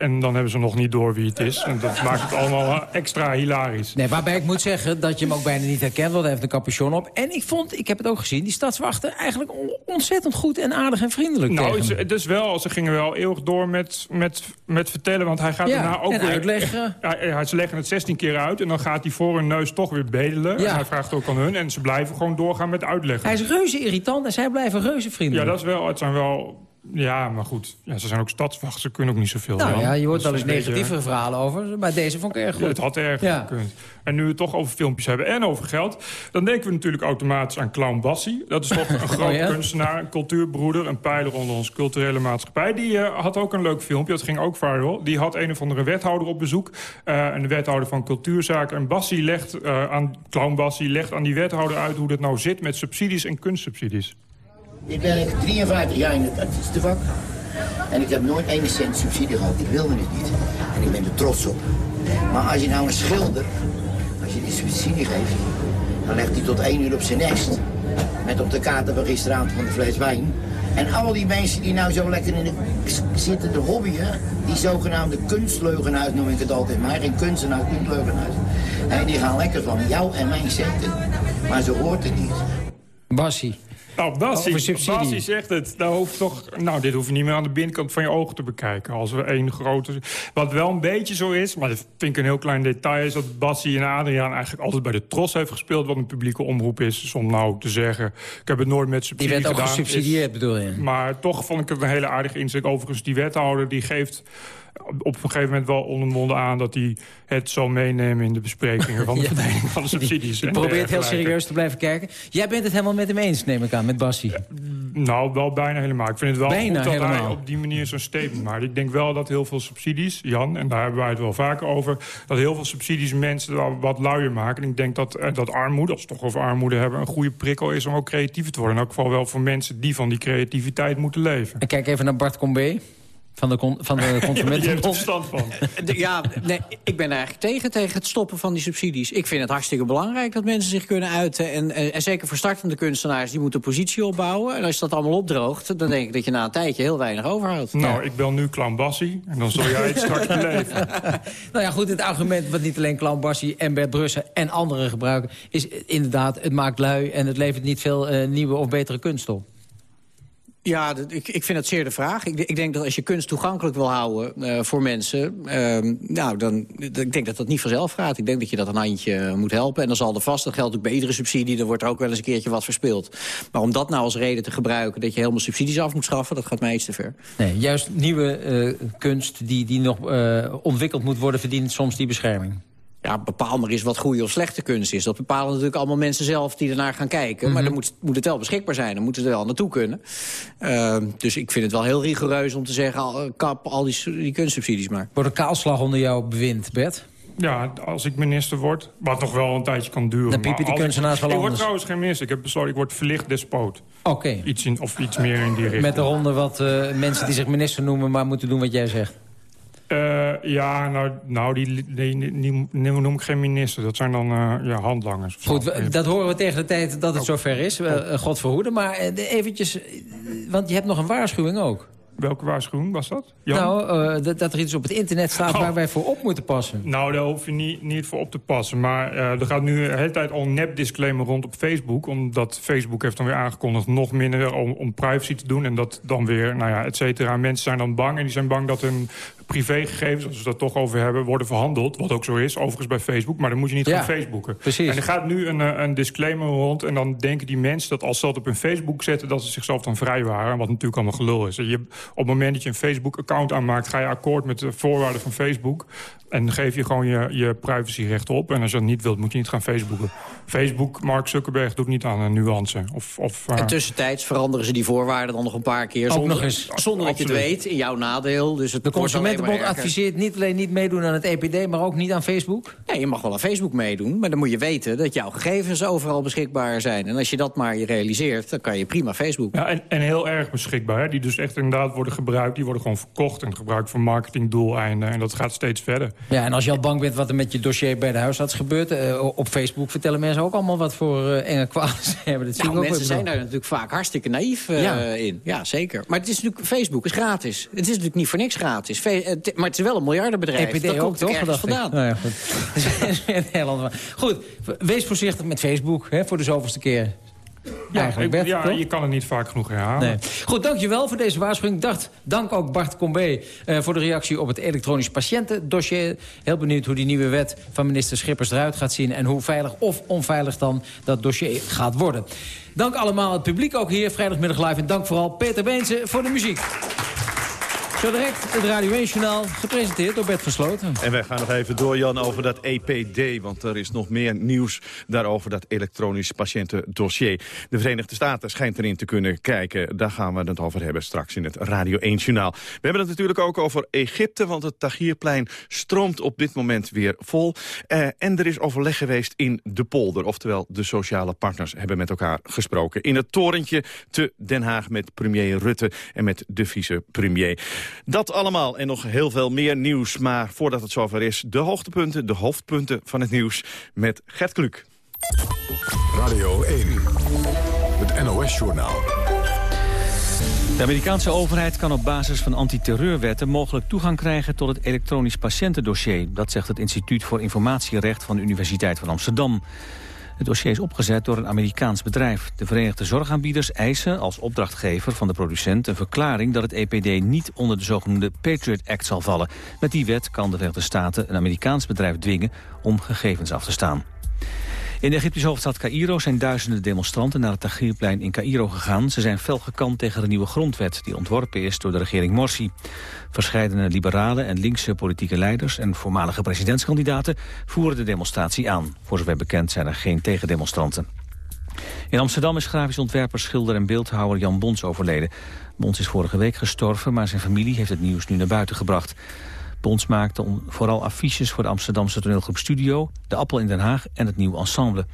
En dan hebben ze nog niet door wie het is. En dat maakt het allemaal extra hilarisch. Nee, waarbij ik moet zeggen dat je hem ook bijna niet herkent... want hij heeft een capuchon op. En ik vond, ik heb het ook gezien, die stadswachten... eigenlijk on- ontzettend goed en aardig en vriendelijk Nou, tegen is wel, ze gingen wel eeuwig door met, met, met vertellen. Want hij gaat Ja, daarna ook en weer... uitleggen. Ja, ja, ze leggen het 16 keer uit en dan gaat hij voor hun neus toch weer bedelen. Ja. En hij vraagt ook aan hun en ze blijven gewoon doorgaan met uitleggen. Hij is reuze irritant en zij blijven reuze Ja, vriendelijk. dat is wel, het zijn wel... Ja, maar goed. Ja, ze zijn ook stadswachten, ze kunnen ook niet zoveel. Nou ja, je hoort wel eens beetje- negatieve verhalen over. Maar deze vond ik erg goed. Ja, het had erg Ja. gekund. En nu we het toch over filmpjes hebben en over geld... dan denken we natuurlijk automatisch aan Clown Bassie. Dat is toch een groot Oh ja? kunstenaar, een cultuurbroeder... een pijler onder onze culturele maatschappij. Die eh, had ook een leuk filmpje, dat ging ook viral. Die had een of andere wethouder op bezoek. eh een wethouder van cultuurzaken. En Bassie legt eh, aan, Clown Bassie legt aan die wethouder uit... hoe dat nou zit met subsidies en kunstsubsidies. Ik werk 53 jaar in het artiestenvak. En ik heb nooit ene cent subsidie gehad. Ik wilde het niet. En ik ben er trots op. Maar als je nou een schilder, als je die subsidie geeft, dan legt hij tot één uur op zijn nest. Met op de kaarten van gisteravond van de fles wijn. En al die mensen die nou zo lekker in de zitten te hobbyen, die zogenaamde kunstleugenuit noem ik het altijd maar, geen kunstenaar, kunstleugenuit. En die gaan lekker van jou en mijn centen. Maar zo hoort het niet. Bassie. Nou. Bassie zegt het. Nou, hoeft toch, nou, dit hoef je niet meer aan de binnenkant van je ogen te bekijken. Als we één grote... Wat wel een beetje zo is, maar dat vind ik een heel klein detail... is dat Bassie en Adriaan eigenlijk altijd bij de Tros heeft gespeeld... wat een publieke omroep is. Dus om nou te zeggen, ik heb het nooit met Die subsidie werd ook gedaan. gesubsidieerd, bedoel je? Maar toch vond ik het een hele aardige insteek. Overigens, die wethouder die geeft op een gegeven moment wel onomwonden aan... dat hij het zal meenemen in de besprekingen van de Ja. verdeling van de subsidies. Je en probeert heel serieus te blijven kijken. Jij bent het helemaal met hem eens, neem ik aan, met Bassie. Nou, wel bijna helemaal. Ik vind het wel Bijna goed dat hij op die manier zo'n statement maakt. Ik denk wel dat heel veel subsidies, Jan, en daar hebben wij het wel vaker over... dat heel veel subsidies mensen wat luier maken. En ik denk dat, eh, dat armoede, als we het toch over armoede hebben... een goede prikkel is om ook creatief te worden. In elk geval wel voor mensen die van die creativiteit moeten leven. En kijk even naar Bart Combe van de, con van de Consumentenbond. verstand van. Ja, nee, ik ben eigenlijk tegen, tegen het stoppen van die subsidies. Ik vind het hartstikke belangrijk dat mensen zich kunnen uiten. En, en, en zeker voor startende kunstenaars, die moeten positie opbouwen. En als je dat allemaal opdroogt, dan denk ik dat je na een tijdje heel weinig overhoudt. Nou, ik bel nu Clown Bassie en dan zul jij het straks beleven. Nou ja, goed, het argument wat niet alleen Clown Bassie en Bert Brussen en anderen gebruiken... is inderdaad, het maakt lui en het levert niet veel eh, nieuwe of betere kunst op. Ja, dat- ik, ik vind het zeer de vraag. Ik, ik denk dat als je kunst toegankelijk wil houden eh, voor mensen... ehm, nou, dan, ik denk dat dat niet vanzelf gaat. Ik denk dat je dat een handje eh, moet helpen. En dan zal er vast, dat geldt ook bij iedere subsidie... er wordt er ook wel eens een keertje wat verspeeld. Maar om dat nou als reden te gebruiken... dat je helemaal subsidies af moet schaffen, dat gaat mij iets te ver. Nee, juist nieuwe eh, kunst die, die nog ontwikkeld moet worden... verdient soms die bescherming. Ja, bepaal maar eens wat goede of slechte kunst is. Dat bepalen natuurlijk allemaal mensen zelf die ernaar gaan kijken. Maar dan moet, moet het wel beschikbaar zijn. Dan moeten ze er wel naartoe kunnen. Ehm, dus ik vind het wel heel rigoureus om te zeggen... al- eh, kap al die, die kunstsubsidies maar. Wordt een kaalslag onder jouw bewind, Bert? Ja, als ik minister word, wat nog wel een tijdje kan duren. Dan piepen die kunstenaars ik, wel Ik word anders. trouwens geen minister. Ik heb besloten, ik word verlicht despoot. Oké. Iets in, of iets meer in die richting. Met eronder wat eh, mensen die zich minister noemen... maar moeten doen wat jij zegt. Eh, ja, nou, nou die, die, die, die noem ik geen minister. Dat zijn dan eh, ja, handlangers. Goed, we- dat horen we tegen de tijd dat het zover is. Eh, God verhoede. Maar eventjes, want je hebt nog een waarschuwing ook. Welke waarschuwing was dat? Jan? Nou, dat, dat er iets op het internet staat Oh. waar wij voor op moeten passen. Nou, daar hoef je niet, niet voor op te passen. Maar er gaat nu de hele tijd al een nep-disclaimer rond op Facebook. Omdat Facebook heeft dan weer aangekondigd nog minder om, om privacy te doen. En dat dan weer, nou ja, et cetera. Mensen zijn dan bang. En die zijn bang dat hun privégegevens, als we het toch over hebben, worden verhandeld. Wat ook zo is, overigens bij Facebook. Maar dan moet je niet Ja, gaan Facebooken. precies. En er gaat nu een, eh, een disclaimer rond. En dan denken die mensen dat als ze dat op hun Facebook zetten... dat ze zichzelf dan vrij waren. Wat natuurlijk allemaal gelul is. Je, op het moment dat je een Facebook-account aanmaakt... ga je akkoord met de voorwaarden van Facebook. En dan geef je gewoon je, je privacyrechten op. En als je dat niet wilt, moet je niet gaan Facebooken. Facebook, Mark Zuckerberg, doet niet aan een nuance. Of, of, eh, En tussentijds veranderen ze die voorwaarden dan nog een paar keer. Ook Zonder, nog eens. zonder dat je het weet, in jouw nadeel. Dus het De wordt erger. adviseert niet alleen niet meedoen aan het EPD... maar ook niet aan Facebook? Ja, je mag wel aan Facebook meedoen, maar dan moet je weten dat jouw gegevens overal beschikbaar zijn. En als je dat maar je realiseert, dan kan je prima Facebook. Ja, en, en heel erg beschikbaar. Hè? Die dus echt inderdaad worden gebruikt. Die worden gewoon verkocht en gebruikt voor marketingdoeleinden. En dat gaat steeds verder. Ja, en als je al bang bent wat er met je dossier bij de huisarts gebeurt... eh, op Facebook vertellen mensen ook allemaal wat voor eh, enge kwalen ze hebben. Dat zie Nou, mensen zijn daar natuurlijk vaak hartstikke naïef eh, Ja. in. Ja, zeker. Maar het is natuurlijk, Facebook is gratis. Het is natuurlijk niet voor niks gratis. Fe- eh, maar het is wel een miljardenbedrijf. EPD dat ook, toch? vandaan. Nou ja, goed. Dat is weer een heel ander verhaal. Goed, wees voorzichtig met Facebook hè, voor de zoveelste keer. Ja, Eigenlijk, ik- Bert, ja toch? je kan het niet vaak genoeg herhalen. Nee. Goed, dankjewel voor deze waarschuwing. Dacht, dank ook Bart Combe eh, voor de reactie op het elektronisch patiëntendossier. Heel benieuwd hoe die nieuwe wet van minister Schippers eruit gaat zien... en hoe veilig of onveilig dan dat dossier gaat worden. Dank allemaal het publiek ook hier, vrijdagmiddag live. En dank vooral Peter Beense voor de muziek. Zo direct het Radio 1 Journaal, gepresenteerd door Bert Versloten. En wij gaan nog even door, Jan, over dat EPD. Want er is nog meer nieuws daarover, dat elektronisch patiëntendossier. De Verenigde Staten schijnt erin te kunnen kijken. Daar gaan we het over hebben straks in het Radio 1 Journaal. We hebben het natuurlijk ook over Egypte, want het Tahrirplein stroomt op dit moment weer vol. Eh, en er is overleg geweest in de polder. Oftewel, de sociale partners hebben met elkaar gesproken. In het torentje te Den Haag met premier Rutte en met de vicepremier. Dat allemaal en nog heel veel meer nieuws. Maar voordat het zover is, de hoogtepunten, de hoofdpunten van het nieuws met Gert Kluk. Radio 1, het NOS-journaal. De Amerikaanse overheid kan op basis van antiterreurwetten mogelijk toegang krijgen tot het elektronisch patiëntendossier. Dat zegt het Instituut voor Informatierecht van de Universiteit van Amsterdam. Het dossier is opgezet door een Amerikaans bedrijf. De Verenigde Zorgaanbieders eisen als opdrachtgever van de producent een verklaring dat het EPD niet onder de zogenoemde Patriot Act zal vallen. Met die wet kan de Verenigde Staten een Amerikaans bedrijf dwingen om gegevens af te staan. In de Egyptische hoofdstad Cairo zijn duizenden demonstranten naar het Tahrirplein in Cairo gegaan. Ze zijn fel gekant tegen de nieuwe grondwet die ontworpen is door de regering Morsi. Verscheidene liberale en linkse politieke leiders en voormalige presidentskandidaten voeren de demonstratie aan. Voor zover bekend zijn er geen tegendemonstranten. In Amsterdam is grafisch ontwerper, schilder en beeldhouwer Jan Bons overleden. Bons is vorige week gestorven, maar zijn familie heeft het nieuws nu naar buiten gebracht. Bons maakte vooral affiches voor de Amsterdamse toneelgroep Studio... de Appel in Den Haag en het Nieuw Ensemble.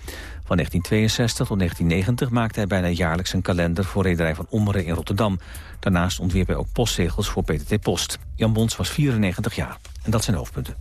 Van 1962 tot 1990 maakte hij bijna jaarlijks een kalender... voor rederij van Ommeren in Rotterdam. Daarnaast ontwierp hij ook postzegels voor PTT Post. Jan Bons was 94 jaar. En dat zijn hoofdpunten.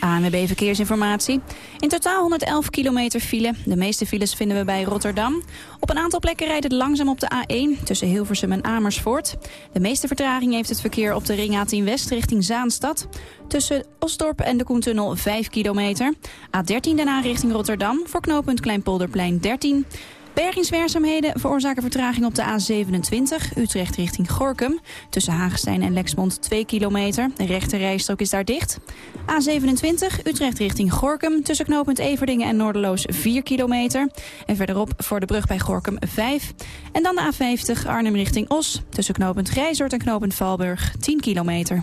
ANWB Verkeersinformatie. In totaal 111 kilometer file. De meeste files vinden we bij Rotterdam. Op een aantal plekken rijdt het langzaam op de A1 tussen Hilversum en Amersfoort. De meeste vertraging heeft het verkeer op de ring A10 West richting Zaanstad. Tussen Osdorp en de Koentunnel 5 kilometer. A13 daarna richting Rotterdam voor knooppunt Kleinpolderplein 13. Bergingswerkzaamheden veroorzaken vertraging op de A27, Utrecht richting Gorkum. Tussen Hagestein en Lexmond 2 kilometer. De rechte rijstrook is daar dicht. A27, Utrecht richting Gorkum. Tussen knooppunt Everdingen en Noorderloos 4 kilometer. En verderop voor de brug bij Gorkum 5. En dan de A50, Arnhem richting Os. Tussen knooppunt Grijzort en knooppunt Valburg 10 kilometer.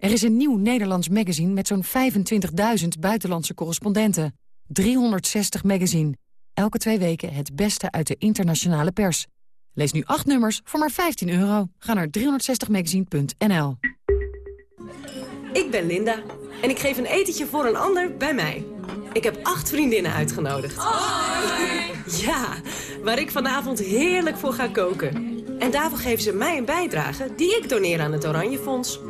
Er is een nieuw Nederlands magazine met zo'n 25.000 buitenlandse correspondenten. 360 magazine. Elke twee weken het beste uit de internationale pers. Lees nu acht nummers voor maar 15 euro. Ga naar 360magazine.nl Ik ben Linda en ik geef een etentje voor een ander bij mij. Ik heb acht vriendinnen uitgenodigd. Ja, waar ik vanavond heerlijk voor ga koken. En daarvoor geven ze mij een bijdrage die ik doneer aan het Oranje Fonds.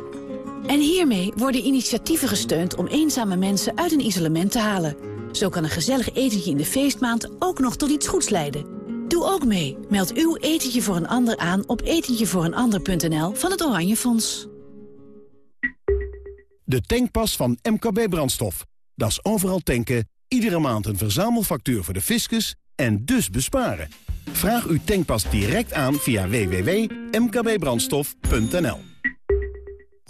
En hiermee worden initiatieven gesteund om eenzame mensen uit een isolement te halen. Zo kan een gezellig etentje in de feestmaand ook nog tot iets goeds leiden. Doe ook mee. Meld uw etentje voor een ander aan op etentjevooreenander.nl van het Oranje Fonds. De tankpas van MKB Brandstof. Dat is overal tanken, iedere maand een verzamelfactuur voor de fiscus en dus besparen. Vraag uw tankpas direct aan via www.mkbbrandstof.nl.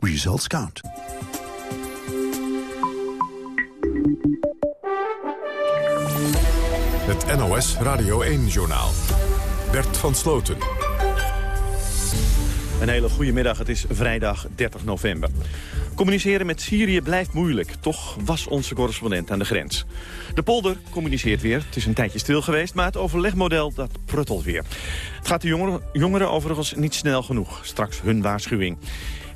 Results count. Het NOS Radio 1-journaal. Bert van Sloten. Een hele goede middag, het is vrijdag 30 november. Communiceren met Syrië blijft moeilijk. Toch was onze correspondent aan de grens. De polder communiceert weer. Het is een tijdje stil geweest, maar het overlegmodel dat pruttelt weer. Het gaat de jongeren, jongeren overigens niet snel genoeg. Straks hun waarschuwing.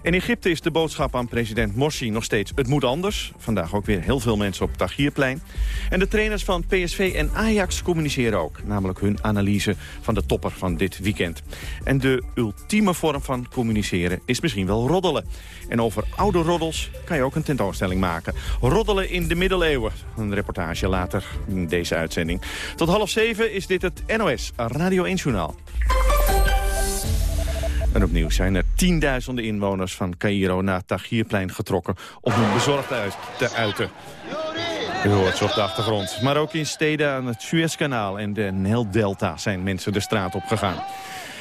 In Egypte is de boodschap aan president Morsi nog steeds het moet anders. Vandaag ook weer heel veel mensen op het Tahrirplein. En de trainers van PSV en Ajax communiceren ook. Namelijk hun analyse van de topper van dit weekend. En de ultieme vorm van communiceren is misschien wel roddelen. En over oude roddels kan je ook een tentoonstelling maken. Roddelen in de middeleeuwen. Een reportage later in deze uitzending. Tot half zeven is dit het NOS Radio 1 Journaal. En opnieuw zijn er tienduizenden inwoners van Cairo naar het Tahrirplein getrokken om hun bezorgdheid te uiten. U hoort ze op de achtergrond. Maar ook in steden aan het Suezkanaal en de Nijldelta zijn mensen de straat op gegaan.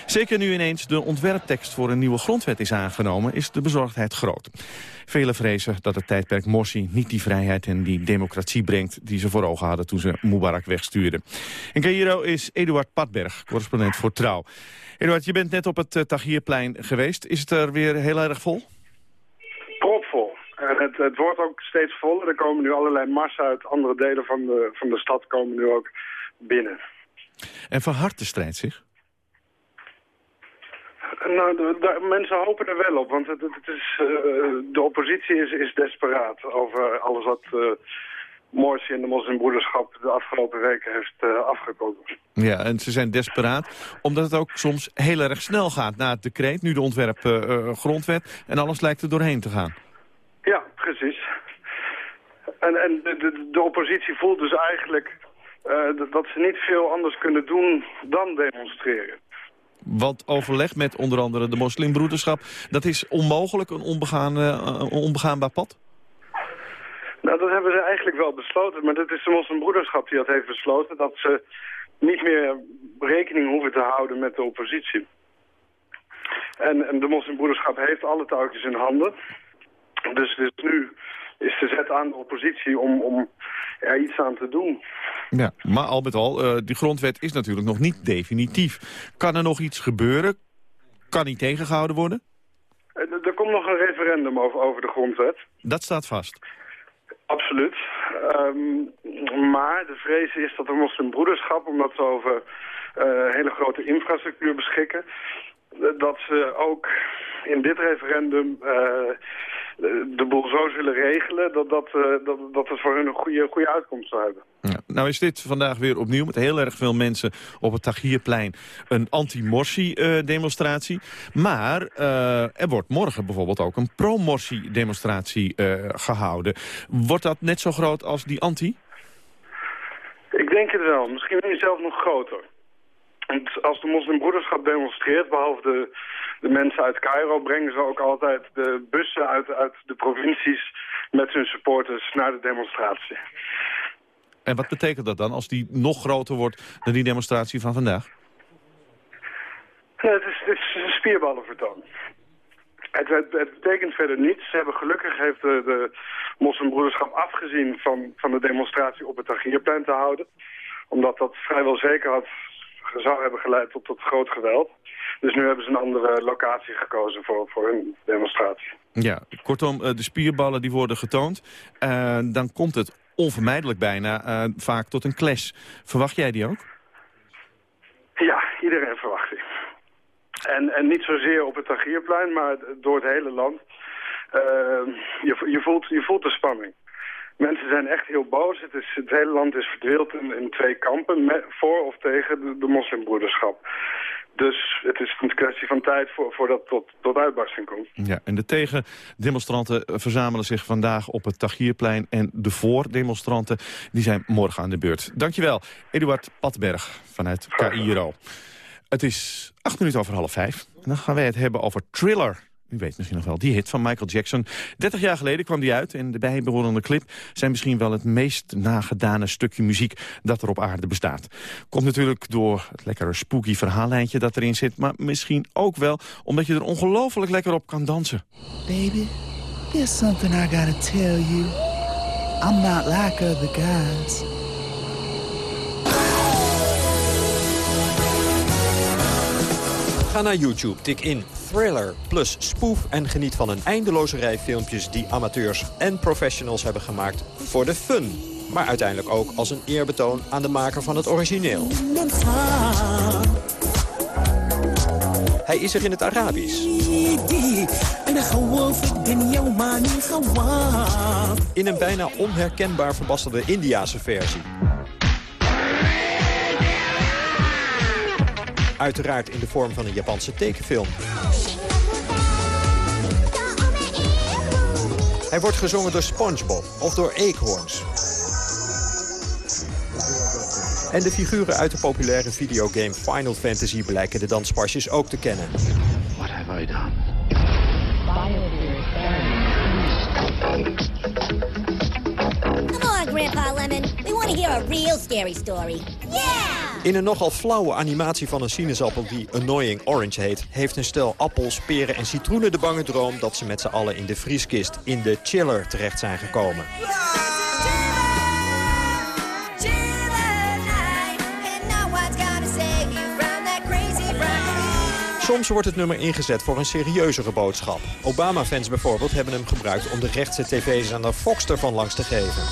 Zeker nu ineens de ontwerptekst voor een nieuwe grondwet is aangenomen... is de bezorgdheid groot. Velen vrezen dat het tijdperk Morsi niet die vrijheid en die democratie brengt... die ze voor ogen hadden toen ze Mubarak wegstuurden. In Cairo is Eduard Padberg, correspondent voor Trouw. Eduard, je bent net op het uh, Tahrirplein geweest. Is het er weer heel erg vol? Propvol. En het, het wordt ook steeds voller. Er komen nu allerlei massa uit andere delen van de, van de stad komen nu ook binnen. En verhardt de strijd zich? Nou, de, de, mensen hopen er wel op, want het, het is, uh, de oppositie is, is desperaat over alles wat uh, Morsi en de moslimbroederschap de afgelopen weken heeft uh, afgekomen. Ja, en ze zijn desperaat, omdat het ook soms heel erg snel gaat na het decreet, nu de ontwerp grondwet, en alles lijkt er doorheen te gaan. Ja, precies. En, en de, de, de oppositie voelt dus eigenlijk dat ze niet veel anders kunnen doen dan demonstreren. Want overleg met onder andere de moslimbroederschap... dat is onmogelijk een onbegaan, onbegaanbaar pad? Nou, dat hebben ze eigenlijk wel besloten. Maar het is de moslimbroederschap die dat heeft besloten... dat ze niet meer rekening hoeven te houden met de oppositie. En, en de moslimbroederschap heeft alle touwtjes in handen. Dus, dus nu is de zet aan de oppositie om, om er iets aan te doen. Ja, maar al met al, uh, die grondwet is natuurlijk nog niet definitief. Kan er nog iets gebeuren? Kan die tegengehouden worden? Er, er komt nog een referendum over, over de grondwet. Dat staat vast? Absoluut. Um, maar de vrees is dat de moslimbroederschap, omdat ze over uh, hele grote infrastructuur beschikken... dat ze ook in dit referendum uh, de boel zo zullen regelen... dat, dat, uh, dat, dat het voor hun een goede, goede uitkomst zou hebben. Ja. Nou is dit vandaag weer opnieuw met heel erg veel mensen op het Tahrirplein een anti-Morsi-demonstratie. maar uh, er wordt morgen bijvoorbeeld ook een pro-Morsi-demonstratie uh, gehouden. Wordt dat net zo groot als die anti? Ik denk het wel. Misschien zelfs nog groter. Want als de moslimbroederschap demonstreert, behalve de, de mensen uit Cairo... brengen ze ook altijd de bussen uit, uit de provincies met hun supporters naar de demonstratie. En wat betekent dat dan als die nog groter wordt dan die demonstratie van vandaag? Ja, het, is, het is een spierballenvertoon. Het, het, het, betekent verder niets. Ze hebben gelukkig heeft de, de moslimbroederschap afgezien van, van de demonstratie op het Tahrirplein te houden. Omdat dat vrijwel zeker had, zou hebben geleid tot, tot groot geweld. Dus nu hebben ze een andere locatie gekozen voor, voor hun demonstratie. Ja, kortom, de spierballen die worden getoond. Uh, dan komt het onvermijdelijk bijna uh, vaak tot een clash. Verwacht jij die ook? Ja, iedereen verwacht die. En, en niet zozeer op het Tahrirplein, maar door het hele land. Uh, je, je, voelt, je voelt de spanning. Mensen zijn echt heel boos. Het, is, het hele land is verdeeld in, in twee kampen, met, voor of tegen de, de moslimbroederschap. Dus het is een kwestie van tijd voor, voordat het tot, tot uitbarsting komt. Ja, en de tegendemonstranten verzamelen zich vandaag op het Tahrirplein... en de voordemonstranten die zijn morgen aan de beurt. Dankjewel, Eduard Patberg vanuit Cairo. Het is acht minuten over half vijf. En dan gaan wij het hebben over Thriller. U weet misschien nog wel, die hit van Michael Jackson. 30 jaar geleden kwam die uit en de bijbehorende clip... zijn misschien wel het meest nagedane stukje muziek dat er op aarde bestaat. Komt natuurlijk door het lekkere spooky verhaallijntje dat erin zit... maar misschien ook wel omdat je er ongelooflijk lekker op kan dansen. Baby, there's something I gotta tell you. I'm not like other guys. Ga naar YouTube, tik in thriller plus spoof en geniet van een eindeloze rij filmpjes... die amateurs en professionals hebben gemaakt voor de fun. Maar uiteindelijk ook als een eerbetoon aan de maker van het origineel. Hij is er in het Arabisch. In een bijna onherkenbaar verbasterde Indiase versie. Uiteraard in de vorm van een Japanse tekenfilm. Hij wordt gezongen door SpongeBob of door eekhoorns. En de figuren uit de populaire videogame Final Fantasy blijken de danspasjes ook te kennen. A real scary story. Yeah! In een nogal flauwe animatie van een sinaasappel die Annoying Orange heet... heeft een stel appels, peren en citroenen de bange droom... dat ze met z'n allen in de vrieskist, in de chiller, terecht zijn gekomen. Soms wordt het nummer ingezet voor een serieuzere boodschap. Obama-fans bijvoorbeeld hebben hem gebruikt om de rechtse tv's aan de Fox ervan langs te geven.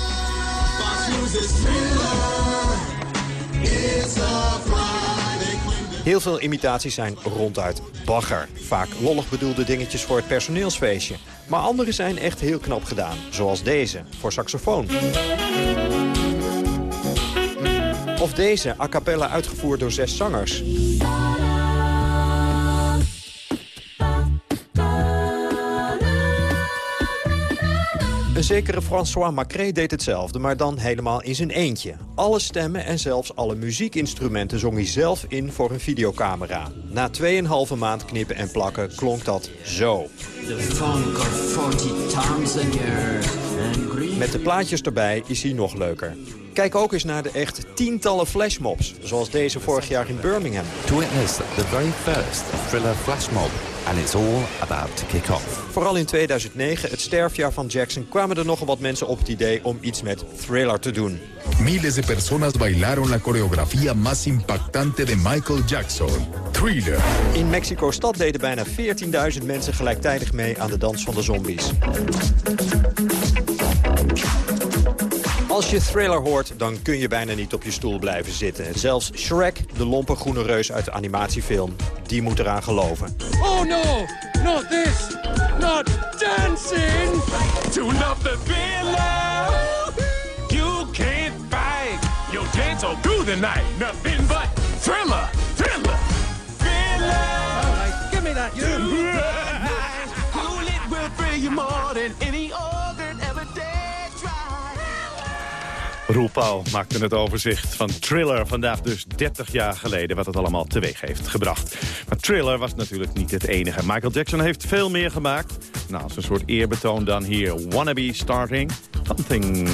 Heel veel imitaties zijn ronduit bagger. Vaak lollig bedoelde dingetjes voor het personeelsfeestje. Maar andere zijn echt heel knap gedaan. Zoals deze, voor saxofoon. Of deze, a cappella uitgevoerd door zes zangers. Een zekere François Macré deed hetzelfde, maar dan helemaal in zijn eentje. Alle stemmen en zelfs alle muziekinstrumenten zong hij zelf in voor een videocamera. Na 2,5 maand knippen en plakken klonk dat zo. Met de plaatjes erbij is hij nog leuker. Kijk ook eens naar de echt tientallen flashmobs, zoals deze vorig jaar in Birmingham. To witness the very first thriller flashmob. And it's all about to kick off. Vooral in 2009, het sterfjaar van Jackson, kwamen er nogal wat mensen op het idee om iets met thriller te doen. Miles de personas bailaron la coreografía más impactante de Michael Jackson, Thriller. In Mexico-stad deden bijna 14.000 mensen gelijktijdig mee aan de dans van de zombies. Als je Thriller hoort, dan kun je bijna niet op je stoel blijven zitten. Zelfs Shrek, de lompe groene reus uit de animatiefilm, die moet eraan geloven. Oh no, not this, not dancing. To love the thriller, you can't fight. You'll dance all through the night. Nothing but thriller, thriller, thriller. All right, give me that. You. Cool it will thrill you more than Roel maakte het overzicht van Thriller vandaag dus 30 jaar geleden... wat het allemaal teweeg heeft gebracht. Maar Thriller was natuurlijk niet het enige. Michael Jackson heeft veel meer gemaakt. Nou, als een soort eerbetoon dan hier Wannabe Starting Something.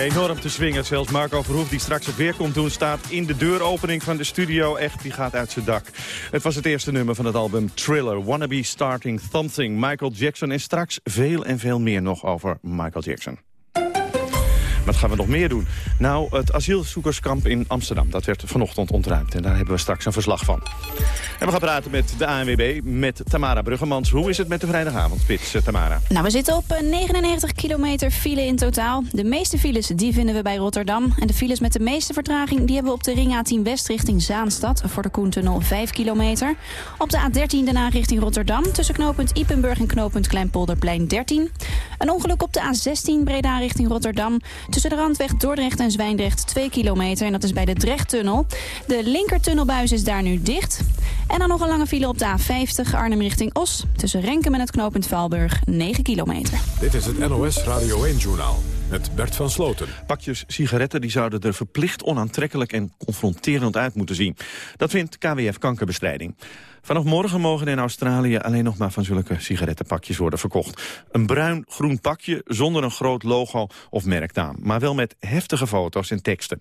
Enorm te swingen. Zelfs Marco Verhoef, die straks op weer komt doen... staat in de deuropening van de studio. Echt, die gaat uit zijn dak. Het was het eerste nummer van het album Thriller. Wannabe Starting Something. Michael Jackson en straks veel en veel meer nog over Michael Jackson. Wat gaan we nog meer doen? Nou, het asielzoekerskamp in Amsterdam. Dat werd vanochtend ontruimd en daar hebben we straks een verslag van. En we gaan praten met de ANWB, met Tamara Bruggemans. Hoe is het met de vrijdagavondspits, eh, Tamara? Nou, we zitten op 99 kilometer file in totaal. De meeste files die vinden we bij Rotterdam. En de files met de meeste vertraging die hebben we op de ring A10 West richting Zaanstad. Voor de Koentunnel 5 kilometer. Op de A13 daarna richting Rotterdam. Tussen knooppunt Ipenburg en knooppunt Kleinpolderplein 13. Een ongeluk op de A16 Breda richting Rotterdam. Tussen de randweg Dordrecht en Zwijndrecht 2 kilometer. En dat is bij de Drechttunnel. De linkertunnelbuis is daar nu dicht. En dan nog een lange file op de A50 Arnhem richting Os. Tussen Renkum en het knooppunt Valburg 9 kilometer. Dit is het NOS Radio 1-journaal met Bert van Sloten. Pakjes sigaretten die zouden er verplicht onaantrekkelijk en confronterend uit moeten zien. Dat vindt KWF Kankerbestrijding. Vanaf morgen mogen in Australië alleen nog maar van zulke sigarettenpakjes worden verkocht. Een bruin-groen pakje zonder een groot logo of merknaam. Maar wel met heftige foto's en teksten.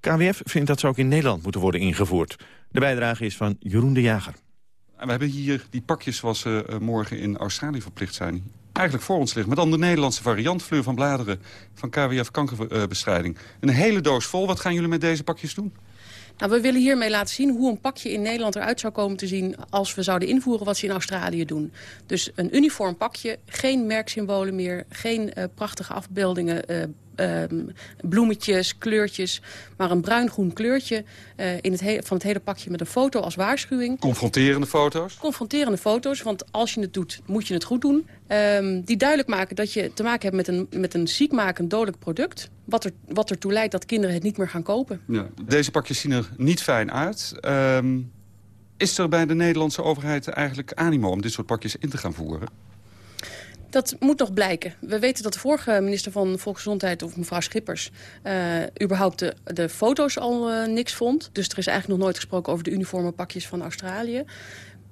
KWF vindt dat ze ook in Nederland moeten worden ingevoerd. De bijdrage is van Jeroen de Jager. We hebben hier die pakjes zoals ze uh, morgen in Australië verplicht zijn. Eigenlijk voor ons ligt. Met dan de Nederlandse variant, Fleur van Bladeren... van KWF Kankerbestrijding. Een hele doos vol. Wat gaan jullie met deze pakjes doen? Nou, we willen hiermee laten zien hoe een pakje in Nederland eruit zou komen te zien... als we zouden invoeren wat ze in Australië doen. Dus een uniform pakje, geen merksymbolen meer... geen uh, prachtige afbeeldingen, uh, um, bloemetjes, kleurtjes... maar een bruin-groen kleurtje uh, in het van het hele pakje met een foto als waarschuwing. Confronterende foto's? Confronterende foto's, want als je het doet, moet je het goed doen. Um, die duidelijk maken dat je te maken hebt met een, met een ziekmakend dodelijk product... Wat, er, wat ertoe leidt dat kinderen het niet meer gaan kopen. Ja. Deze pakjes zien er niet fijn uit. Um, is er bij de Nederlandse overheid eigenlijk animo om dit soort pakjes in te gaan voeren? Dat moet nog blijken. We weten dat de vorige minister van Volksgezondheid, of mevrouw Schippers... Uh, überhaupt de, de foto's al uh, niks vond. Dus er is eigenlijk nog nooit gesproken over de uniforme pakjes van Australië.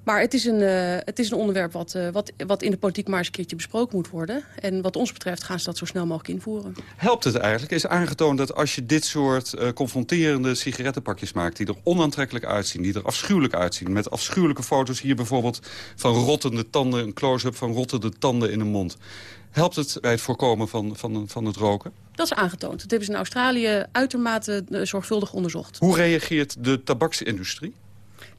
Maar het is een, uh, het is een onderwerp wat, uh, wat, wat in de politiek maar eens een keertje besproken moet worden. En wat ons betreft gaan ze dat zo snel mogelijk invoeren. Helpt het eigenlijk? Is aangetoond dat als je dit soort uh, confronterende sigarettenpakjes maakt... die er onaantrekkelijk uitzien, die er afschuwelijk uitzien... met afschuwelijke foto's hier bijvoorbeeld van rottende tanden... een close-up van rottende tanden in een mond... Helpt het bij het voorkomen van, van, van het roken? Dat is aangetoond. Dat hebben ze in Australië uitermate zorgvuldig onderzocht. Hoe reageert de tabaksindustrie?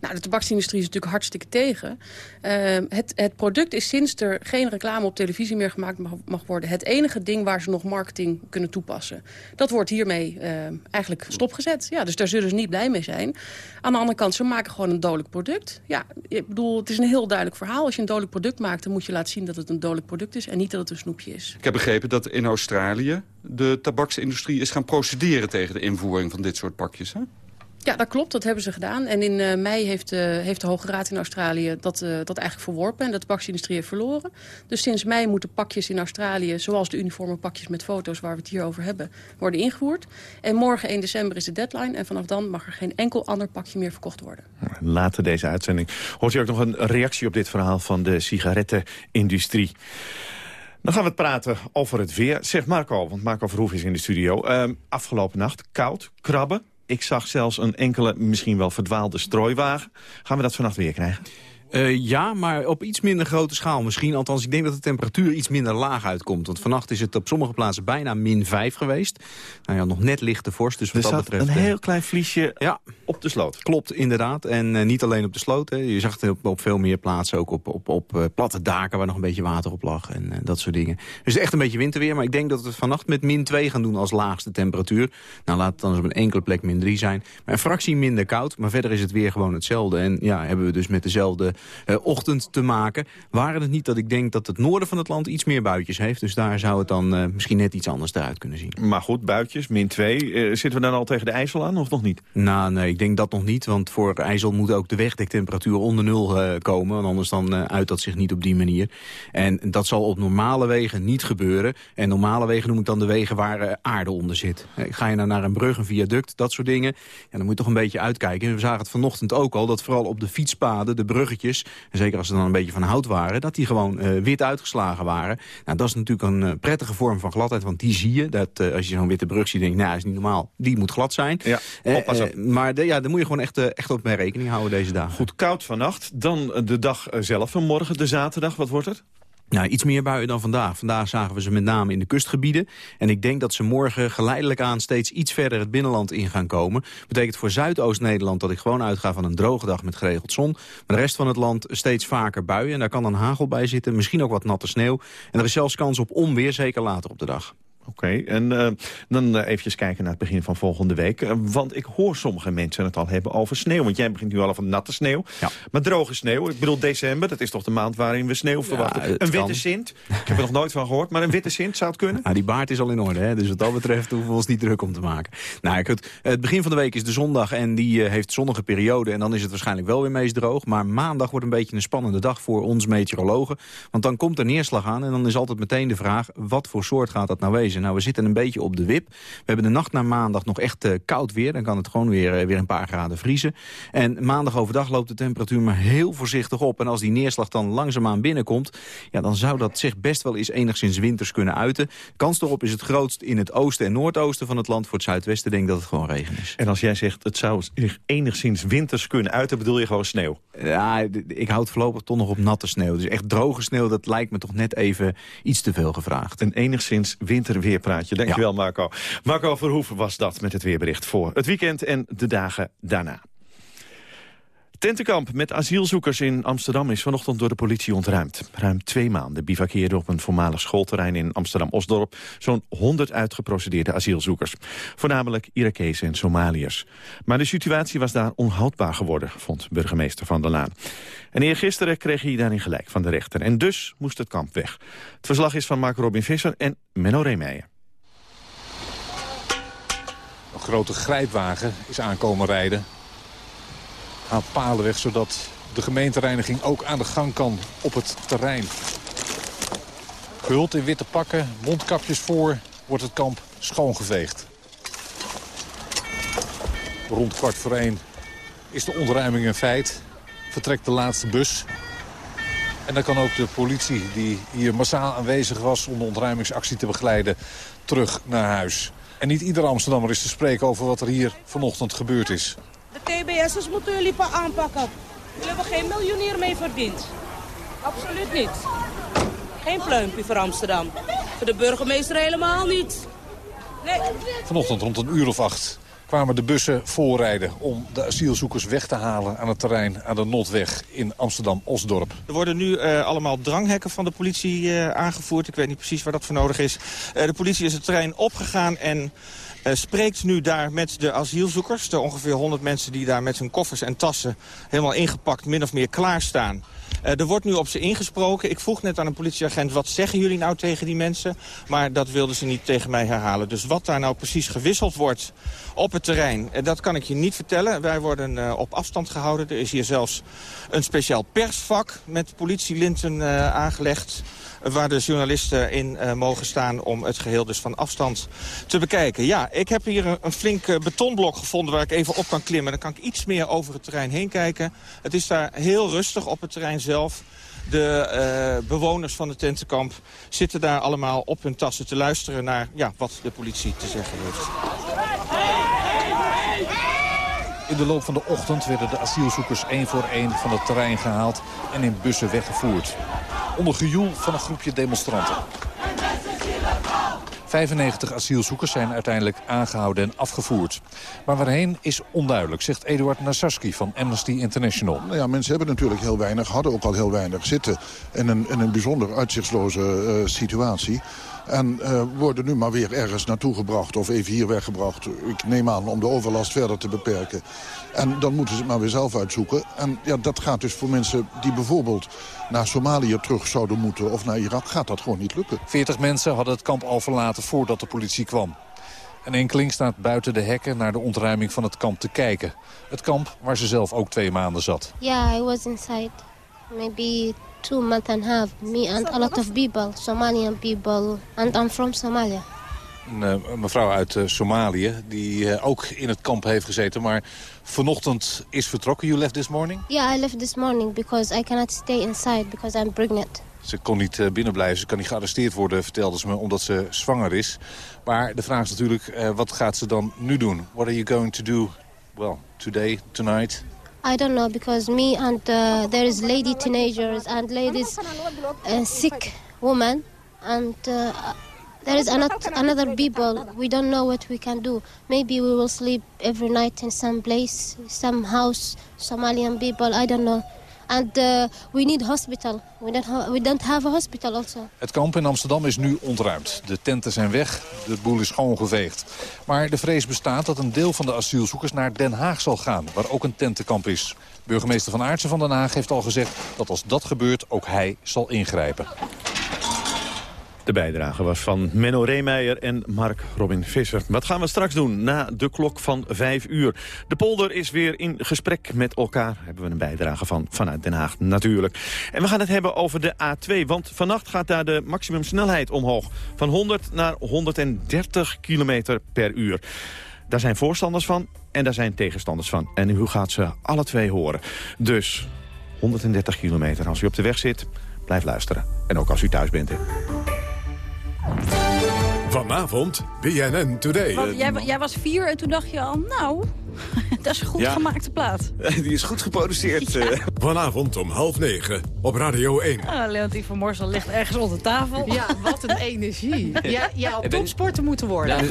Nou, de tabaksindustrie is natuurlijk hartstikke tegen. Uh, het, het, product is sinds er geen reclame op televisie meer gemaakt mag, mag, worden... het enige ding waar ze nog marketing kunnen toepassen. Dat wordt hiermee uh, eigenlijk stopgezet. Ja, dus daar zullen ze niet blij mee zijn. Aan de andere kant, ze maken gewoon een dodelijk product. Ja, ik bedoel, het is een heel duidelijk verhaal. Als je een dodelijk product maakt, dan moet je laten zien dat het een dodelijk product is... en niet dat het een snoepje is. Ik heb begrepen dat in Australië de tabaksindustrie is gaan procederen... tegen de invoering van dit soort pakjes, hè? Ja, dat klopt. Dat hebben ze gedaan. En in uh, mei heeft, uh, heeft de Hoge Raad in Australië dat, uh, dat eigenlijk verworpen. En dat de tabaksindustrie heeft verloren. Dus sinds mei moeten pakjes in Australië, zoals de uniforme pakjes met foto's waar we het hier over hebben, worden ingevoerd. En morgen 1 december is de deadline. En vanaf dan mag er geen enkel ander pakje meer verkocht worden. Later deze uitzending hoort u ook nog een reactie op dit verhaal van de sigarettenindustrie. Dan gaan we het praten over het weer. Zeg Marco, want Marco Verhoef is in de studio. Uh, afgelopen nacht koud, krabben. Ik zag zelfs een enkele, misschien wel verdwaalde strooiwagen. Gaan we dat vannacht weer krijgen? Uh, ja, maar op iets minder grote schaal misschien. Althans, ik denk dat de temperatuur iets minder laag uitkomt. Want vannacht is het op sommige plaatsen bijna min 5 geweest. Nou ja, nog net lichte vorst. Dus wat er dat betreft, een heel klein vliesje ja, op de sloot. Klopt, inderdaad. En uh, niet alleen op de sloot. Hè. Je zag het op, op, veel meer plaatsen. Ook op, op, op uh, platte daken waar nog een beetje water op lag. En dat soort dingen. Dus het is echt een beetje winterweer. Maar ik denk dat we het vannacht met min 2 gaan doen als laagste temperatuur. Nou, laat het dan eens op een enkele plek min 3 zijn. Maar een fractie minder koud. Maar verder is het weer gewoon hetzelfde. En ja, hebben we dus met dezelfde ochtend te maken. Waren het niet dat ik denk dat het noorden van het land iets meer buitjes heeft. Dus daar zou het dan uh, misschien net iets anders eruit kunnen zien. Maar goed, buitjes, min 2. Uh, zitten we dan al tegen de IJssel aan of nog niet? Nou, nee, ik denk dat nog niet. Want voor IJssel moet ook de wegdektemperatuur onder nul komen. Want anders dan uit dat zich niet op die manier. En dat zal op normale wegen niet gebeuren. En normale wegen noem ik dan de wegen waar aarde onder zit. Ga je nou naar een brug, een viaduct, dat soort dingen. Ja, dan moet je toch een beetje uitkijken. We zagen het vanochtend ook al, dat vooral op de fietspaden, de bruggetjes en zeker als ze dan een beetje van hout waren... dat die gewoon wit uitgeslagen waren. Nou, dat is natuurlijk een prettige vorm van gladheid, want die zie je. Dat, als je zo'n witte brug ziet, denk je, nou, is niet normaal. Die moet glad zijn. Ja, maar de, ja, daar moet je gewoon echt, echt op mee rekening houden deze dagen. Goed, koud vannacht. Dan de dag zelf van morgen, de zaterdag. Wat wordt het? Nou, iets meer buien dan vandaag. Vandaag zagen we ze met name in de kustgebieden. En ik denk dat ze morgen geleidelijk aan steeds iets verder het binnenland in gaan komen. Betekent voor Zuidoost-Nederland dat ik gewoon uitga van een droge dag met geregeld zon. Maar de rest van het land steeds vaker buien. En daar kan dan hagel bij zitten, misschien ook wat natte sneeuw. En er is zelfs kans op onweer, zeker later op de dag. Oké, en uh, dan uh, eventjes kijken naar het begin van volgende week. Uh, want ik hoor sommige mensen het al hebben over sneeuw. Want jij begint nu al van natte sneeuw. Ja. Maar droge sneeuw, ik bedoel december, dat is toch de maand waarin we sneeuw verwachten. een witte kan. sint, ik heb er nog nooit van gehoord. Maar een witte sint, zou het kunnen? Nou, die baard is al in orde, hè? dus wat dat betreft hoeven we ons niet druk om te maken. Nou, het, het begin van de week is de zondag en die heeft zonnige periode. En dan is het waarschijnlijk wel weer meest droog. Maar maandag wordt een beetje een spannende dag voor ons meteorologen. Want dan komt er neerslag aan en dan is altijd meteen de vraag... wat voor soort gaat dat nou wezen? Nou, we zitten een beetje op de wip. We hebben de nacht naar maandag nog echt uh, koud weer. Dan kan het gewoon weer, uh, weer een paar graden vriezen. En maandag overdag loopt de temperatuur maar heel voorzichtig op. En als die neerslag dan langzaamaan binnenkomt... Ja, dan zou dat zich best wel eens enigszins winters kunnen uiten. Kans erop is het grootst in het oosten en noordoosten van het land. Voor het zuidwesten denk ik dat het gewoon regen is. En als jij zegt het zou zich enigszins winters kunnen uiten... bedoel je gewoon sneeuw? Ja, ik houd voorlopig toch nog op natte sneeuw. Dus echt droge sneeuw, dat lijkt me toch net even iets te veel gevraagd. Een enigszins winterweerpraatje. Dankjewel, ja. Marco. Marco Verhoeven was dat met het weerbericht voor het weekend en de dagen daarna. Tentenkamp met asielzoekers in Amsterdam is vanochtend door de politie ontruimd. Ruim twee maanden bivakkeerden op een voormalig schoolterrein in Amsterdam-Osdorp... zo'n 100 uitgeprocedeerde asielzoekers. Voornamelijk Irakezen en Somaliërs. Maar de situatie was daar onhoudbaar geworden, vond burgemeester Van der Laan. En eergisteren kreeg hij daarin gelijk van de rechter. En dus moest het kamp weg. Het verslag is van Mark Robin Visser en Menno Reemeijer. Een grote grijpwagen is aankomen rijden. Haalt palen weg zodat de gemeentereiniging ook aan de gang kan op het terrein. Gehuld in witte pakken, mondkapjes voor, wordt het kamp schoongeveegd. Rond kwart voor één is de ontruiming een feit. Vertrekt de laatste bus. En dan kan ook de politie, die hier massaal aanwezig was... om de ontruimingsactie te begeleiden, terug naar huis. En niet ieder Amsterdammer is te spreken over wat er hier vanochtend gebeurd is. De TBS'ers moeten jullie pa aanpakken. Jullie hebben geen miljoenier mee verdiend. Absoluut niet. Geen pluimpje voor Amsterdam. Voor de burgemeester helemaal niet. Nee. Vanochtend rond een uur of acht kwamen de bussen voorrijden om de asielzoekers weg te halen aan het terrein aan de Notweg in Amsterdam-Osdorp. Er worden nu uh, allemaal dranghekken van de politie uh, aangevoerd. Ik weet niet precies waar dat voor nodig is. Uh, de politie is het terrein opgegaan en spreekt nu daar met de asielzoekers. De ongeveer 100 mensen die daar met hun koffers en tassen helemaal ingepakt min of meer klaarstaan. Uh, er wordt nu op ze ingesproken. Ik vroeg net aan een politieagent, wat zeggen jullie nou tegen die mensen? Maar dat wilden ze niet tegen mij herhalen. Dus wat daar nou precies gewisseld wordt op het terrein, uh, dat kan ik je niet vertellen. Wij worden uh, op afstand gehouden. Er is hier zelfs een speciaal persvak met politielinten aangelegd waar de journalisten in mogen staan om het geheel dus van afstand te bekijken. Ja, ik heb hier een, een flink betonblok gevonden waar ik even op kan klimmen. Dan kan ik iets meer over het terrein heen kijken. Het is daar heel rustig op het terrein zelf. De bewoners van de tentenkamp zitten daar allemaal op hun tassen te luisteren naar ja, wat de politie te zeggen heeft. In de loop van de ochtend werden de asielzoekers één voor één van het terrein gehaald en in bussen weggevoerd. Onder gejoel van een groepje demonstranten. 95 asielzoekers zijn uiteindelijk aangehouden en afgevoerd. Maar waarheen is onduidelijk, zegt Eduard Nassarski van Amnesty International. Nou ja, mensen hebben natuurlijk heel weinig, hadden ook al heel weinig zitten... in een, een bijzonder uitzichtsloze uh, situatie. En uh, worden nu maar weer ergens naartoe gebracht of even hier weggebracht. Ik neem aan om de overlast verder te beperken. En dan moeten ze het maar weer zelf uitzoeken. En ja, dat gaat dus voor mensen die bijvoorbeeld naar Somalië terug zouden moeten... of naar Irak, gaat dat gewoon niet lukken. 40 mensen hadden het kamp al verlaten voordat de politie kwam. Een enkeling staat buiten de hekken naar de ontruiming van het kamp te kijken. Het kamp waar ze zelf ook twee maanden zat. Ja, yeah, I was inside. Maybe two months and a half. Me and a lot of people, Somalian people. And I'm from Somalia. Een, uh, een mevrouw uit uh, Somalië die uh, ook in het kamp heeft gezeten. Maar vanochtend is vertrokken. You left this morning? Yeah, I left this morning because I cannot stay inside because I'm pregnant. Ze kon niet uh, binnenblijven, ze kan niet gearresteerd worden, vertelde ze me, omdat ze zwanger is. Maar de vraag is natuurlijk, wat gaat ze dan nu doen? What are you going to do, well, today, tonight? I don't know, because me and uh, there is lady teenagers and ladies uh, sick woman and uh, there is another, another people. We don't know what we can do. Maybe we will sleep every night in some place, some house, Somalian people, I don't know. And uh, we need hospital. We don't, we don't have a hospital also. Het kamp in Amsterdam is nu ontruimd. De tenten zijn weg, de boel is schoongeveegd. Maar de vrees bestaat dat een deel van de asielzoekers naar Den Haag zal gaan... waar ook een tentenkamp is. Burgemeester Van Aartsen van Den Haag heeft al gezegd... dat als dat gebeurt ook hij zal ingrijpen. De bijdrage was van Menno Reemeijer en Mark Robin Visser. Wat gaan we straks doen na de klok van vijf uur? De polder is weer in gesprek met elkaar. Hebben we een bijdrage van vanuit Den Haag natuurlijk. En we gaan het hebben over de A2, want vannacht gaat daar de maximumsnelheid omhoog. Van 100 naar 130 kilometer per uur. Daar zijn voorstanders van en daar zijn tegenstanders van. En u gaat ze alle twee horen. Dus 130 kilometer. Als u op de weg zit, blijf luisteren. En ook als u thuis bent. Vanavond, BNN Today. Want jij, jij, was vier en toen dacht je al, nou, dat is een goed Ja. gemaakte plaat. Die is goed geproduceerd. eh. Vanavond om half negen op Radio 1. Ah, Leontien van Morsel ligt ergens onder tafel. Ja, wat een energie. Ja, jij had topsporter moeten worden.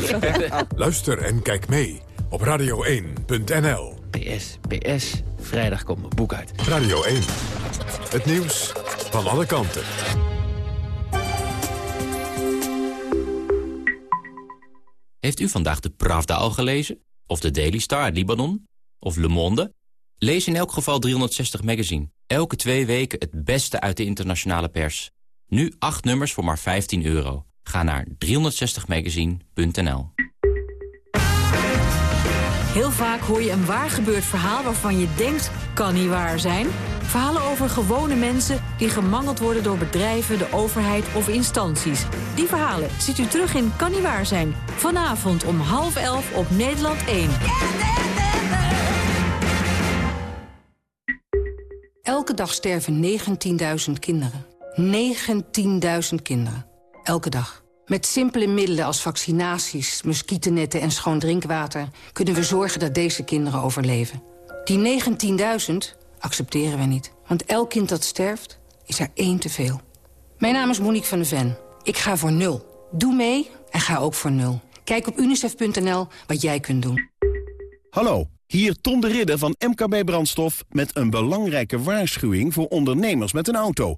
Luister en kijk mee op radio1.nl. PS, PS, vrijdag komt mijn boek uit. Radio 1. Het nieuws van alle kanten. Heeft u vandaag de Pravda al gelezen? Of de Daily Star uit Libanon? Of Le Monde? Lees in elk geval 360 Magazine. Elke twee weken het beste uit de internationale pers. Nu acht nummers voor maar 15 euro. Ga naar 360magazine.nl Heel vaak hoor je een waar gebeurd verhaal waarvan je denkt, kan niet waar zijn. Verhalen over gewone mensen die gemangeld worden door bedrijven, de overheid of instanties. Die verhalen ziet u terug in Kan niet waar zijn. Vanavond om half elf op Nederland 1. Elke dag sterven 19.000 kinderen. 19.000 kinderen. Elke dag. Met simpele middelen als vaccinaties, muggennetten en schoon drinkwater... kunnen we zorgen dat deze kinderen overleven. Die 19.000 accepteren we niet. Want elk kind dat sterft, is er één te veel. Mijn naam is Monique van der Ven. Ik ga voor nul. Doe mee en ga ook voor nul. Kijk op unicef.nl wat jij kunt doen. Hallo, hier Tom de Ridder van MKB Brandstof... met een belangrijke waarschuwing voor ondernemers met een auto.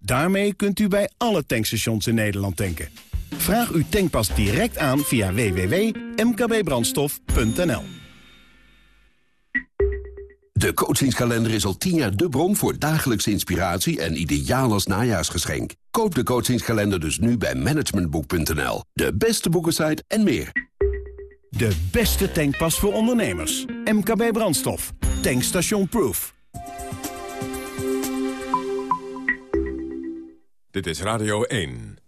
Daarmee kunt u bij alle tankstations in Nederland tanken. Vraag uw tankpas direct aan via www.mkbbrandstof.nl. De coachingskalender is al tien jaar de bron voor dagelijkse inspiratie en ideaal als najaarsgeschenk. Koop de coachingskalender dus nu bij managementboek.nl. De beste boekensite en meer. De beste tankpas voor ondernemers. MKB Brandstof. Tankstation Proof. Dit is Radio 1.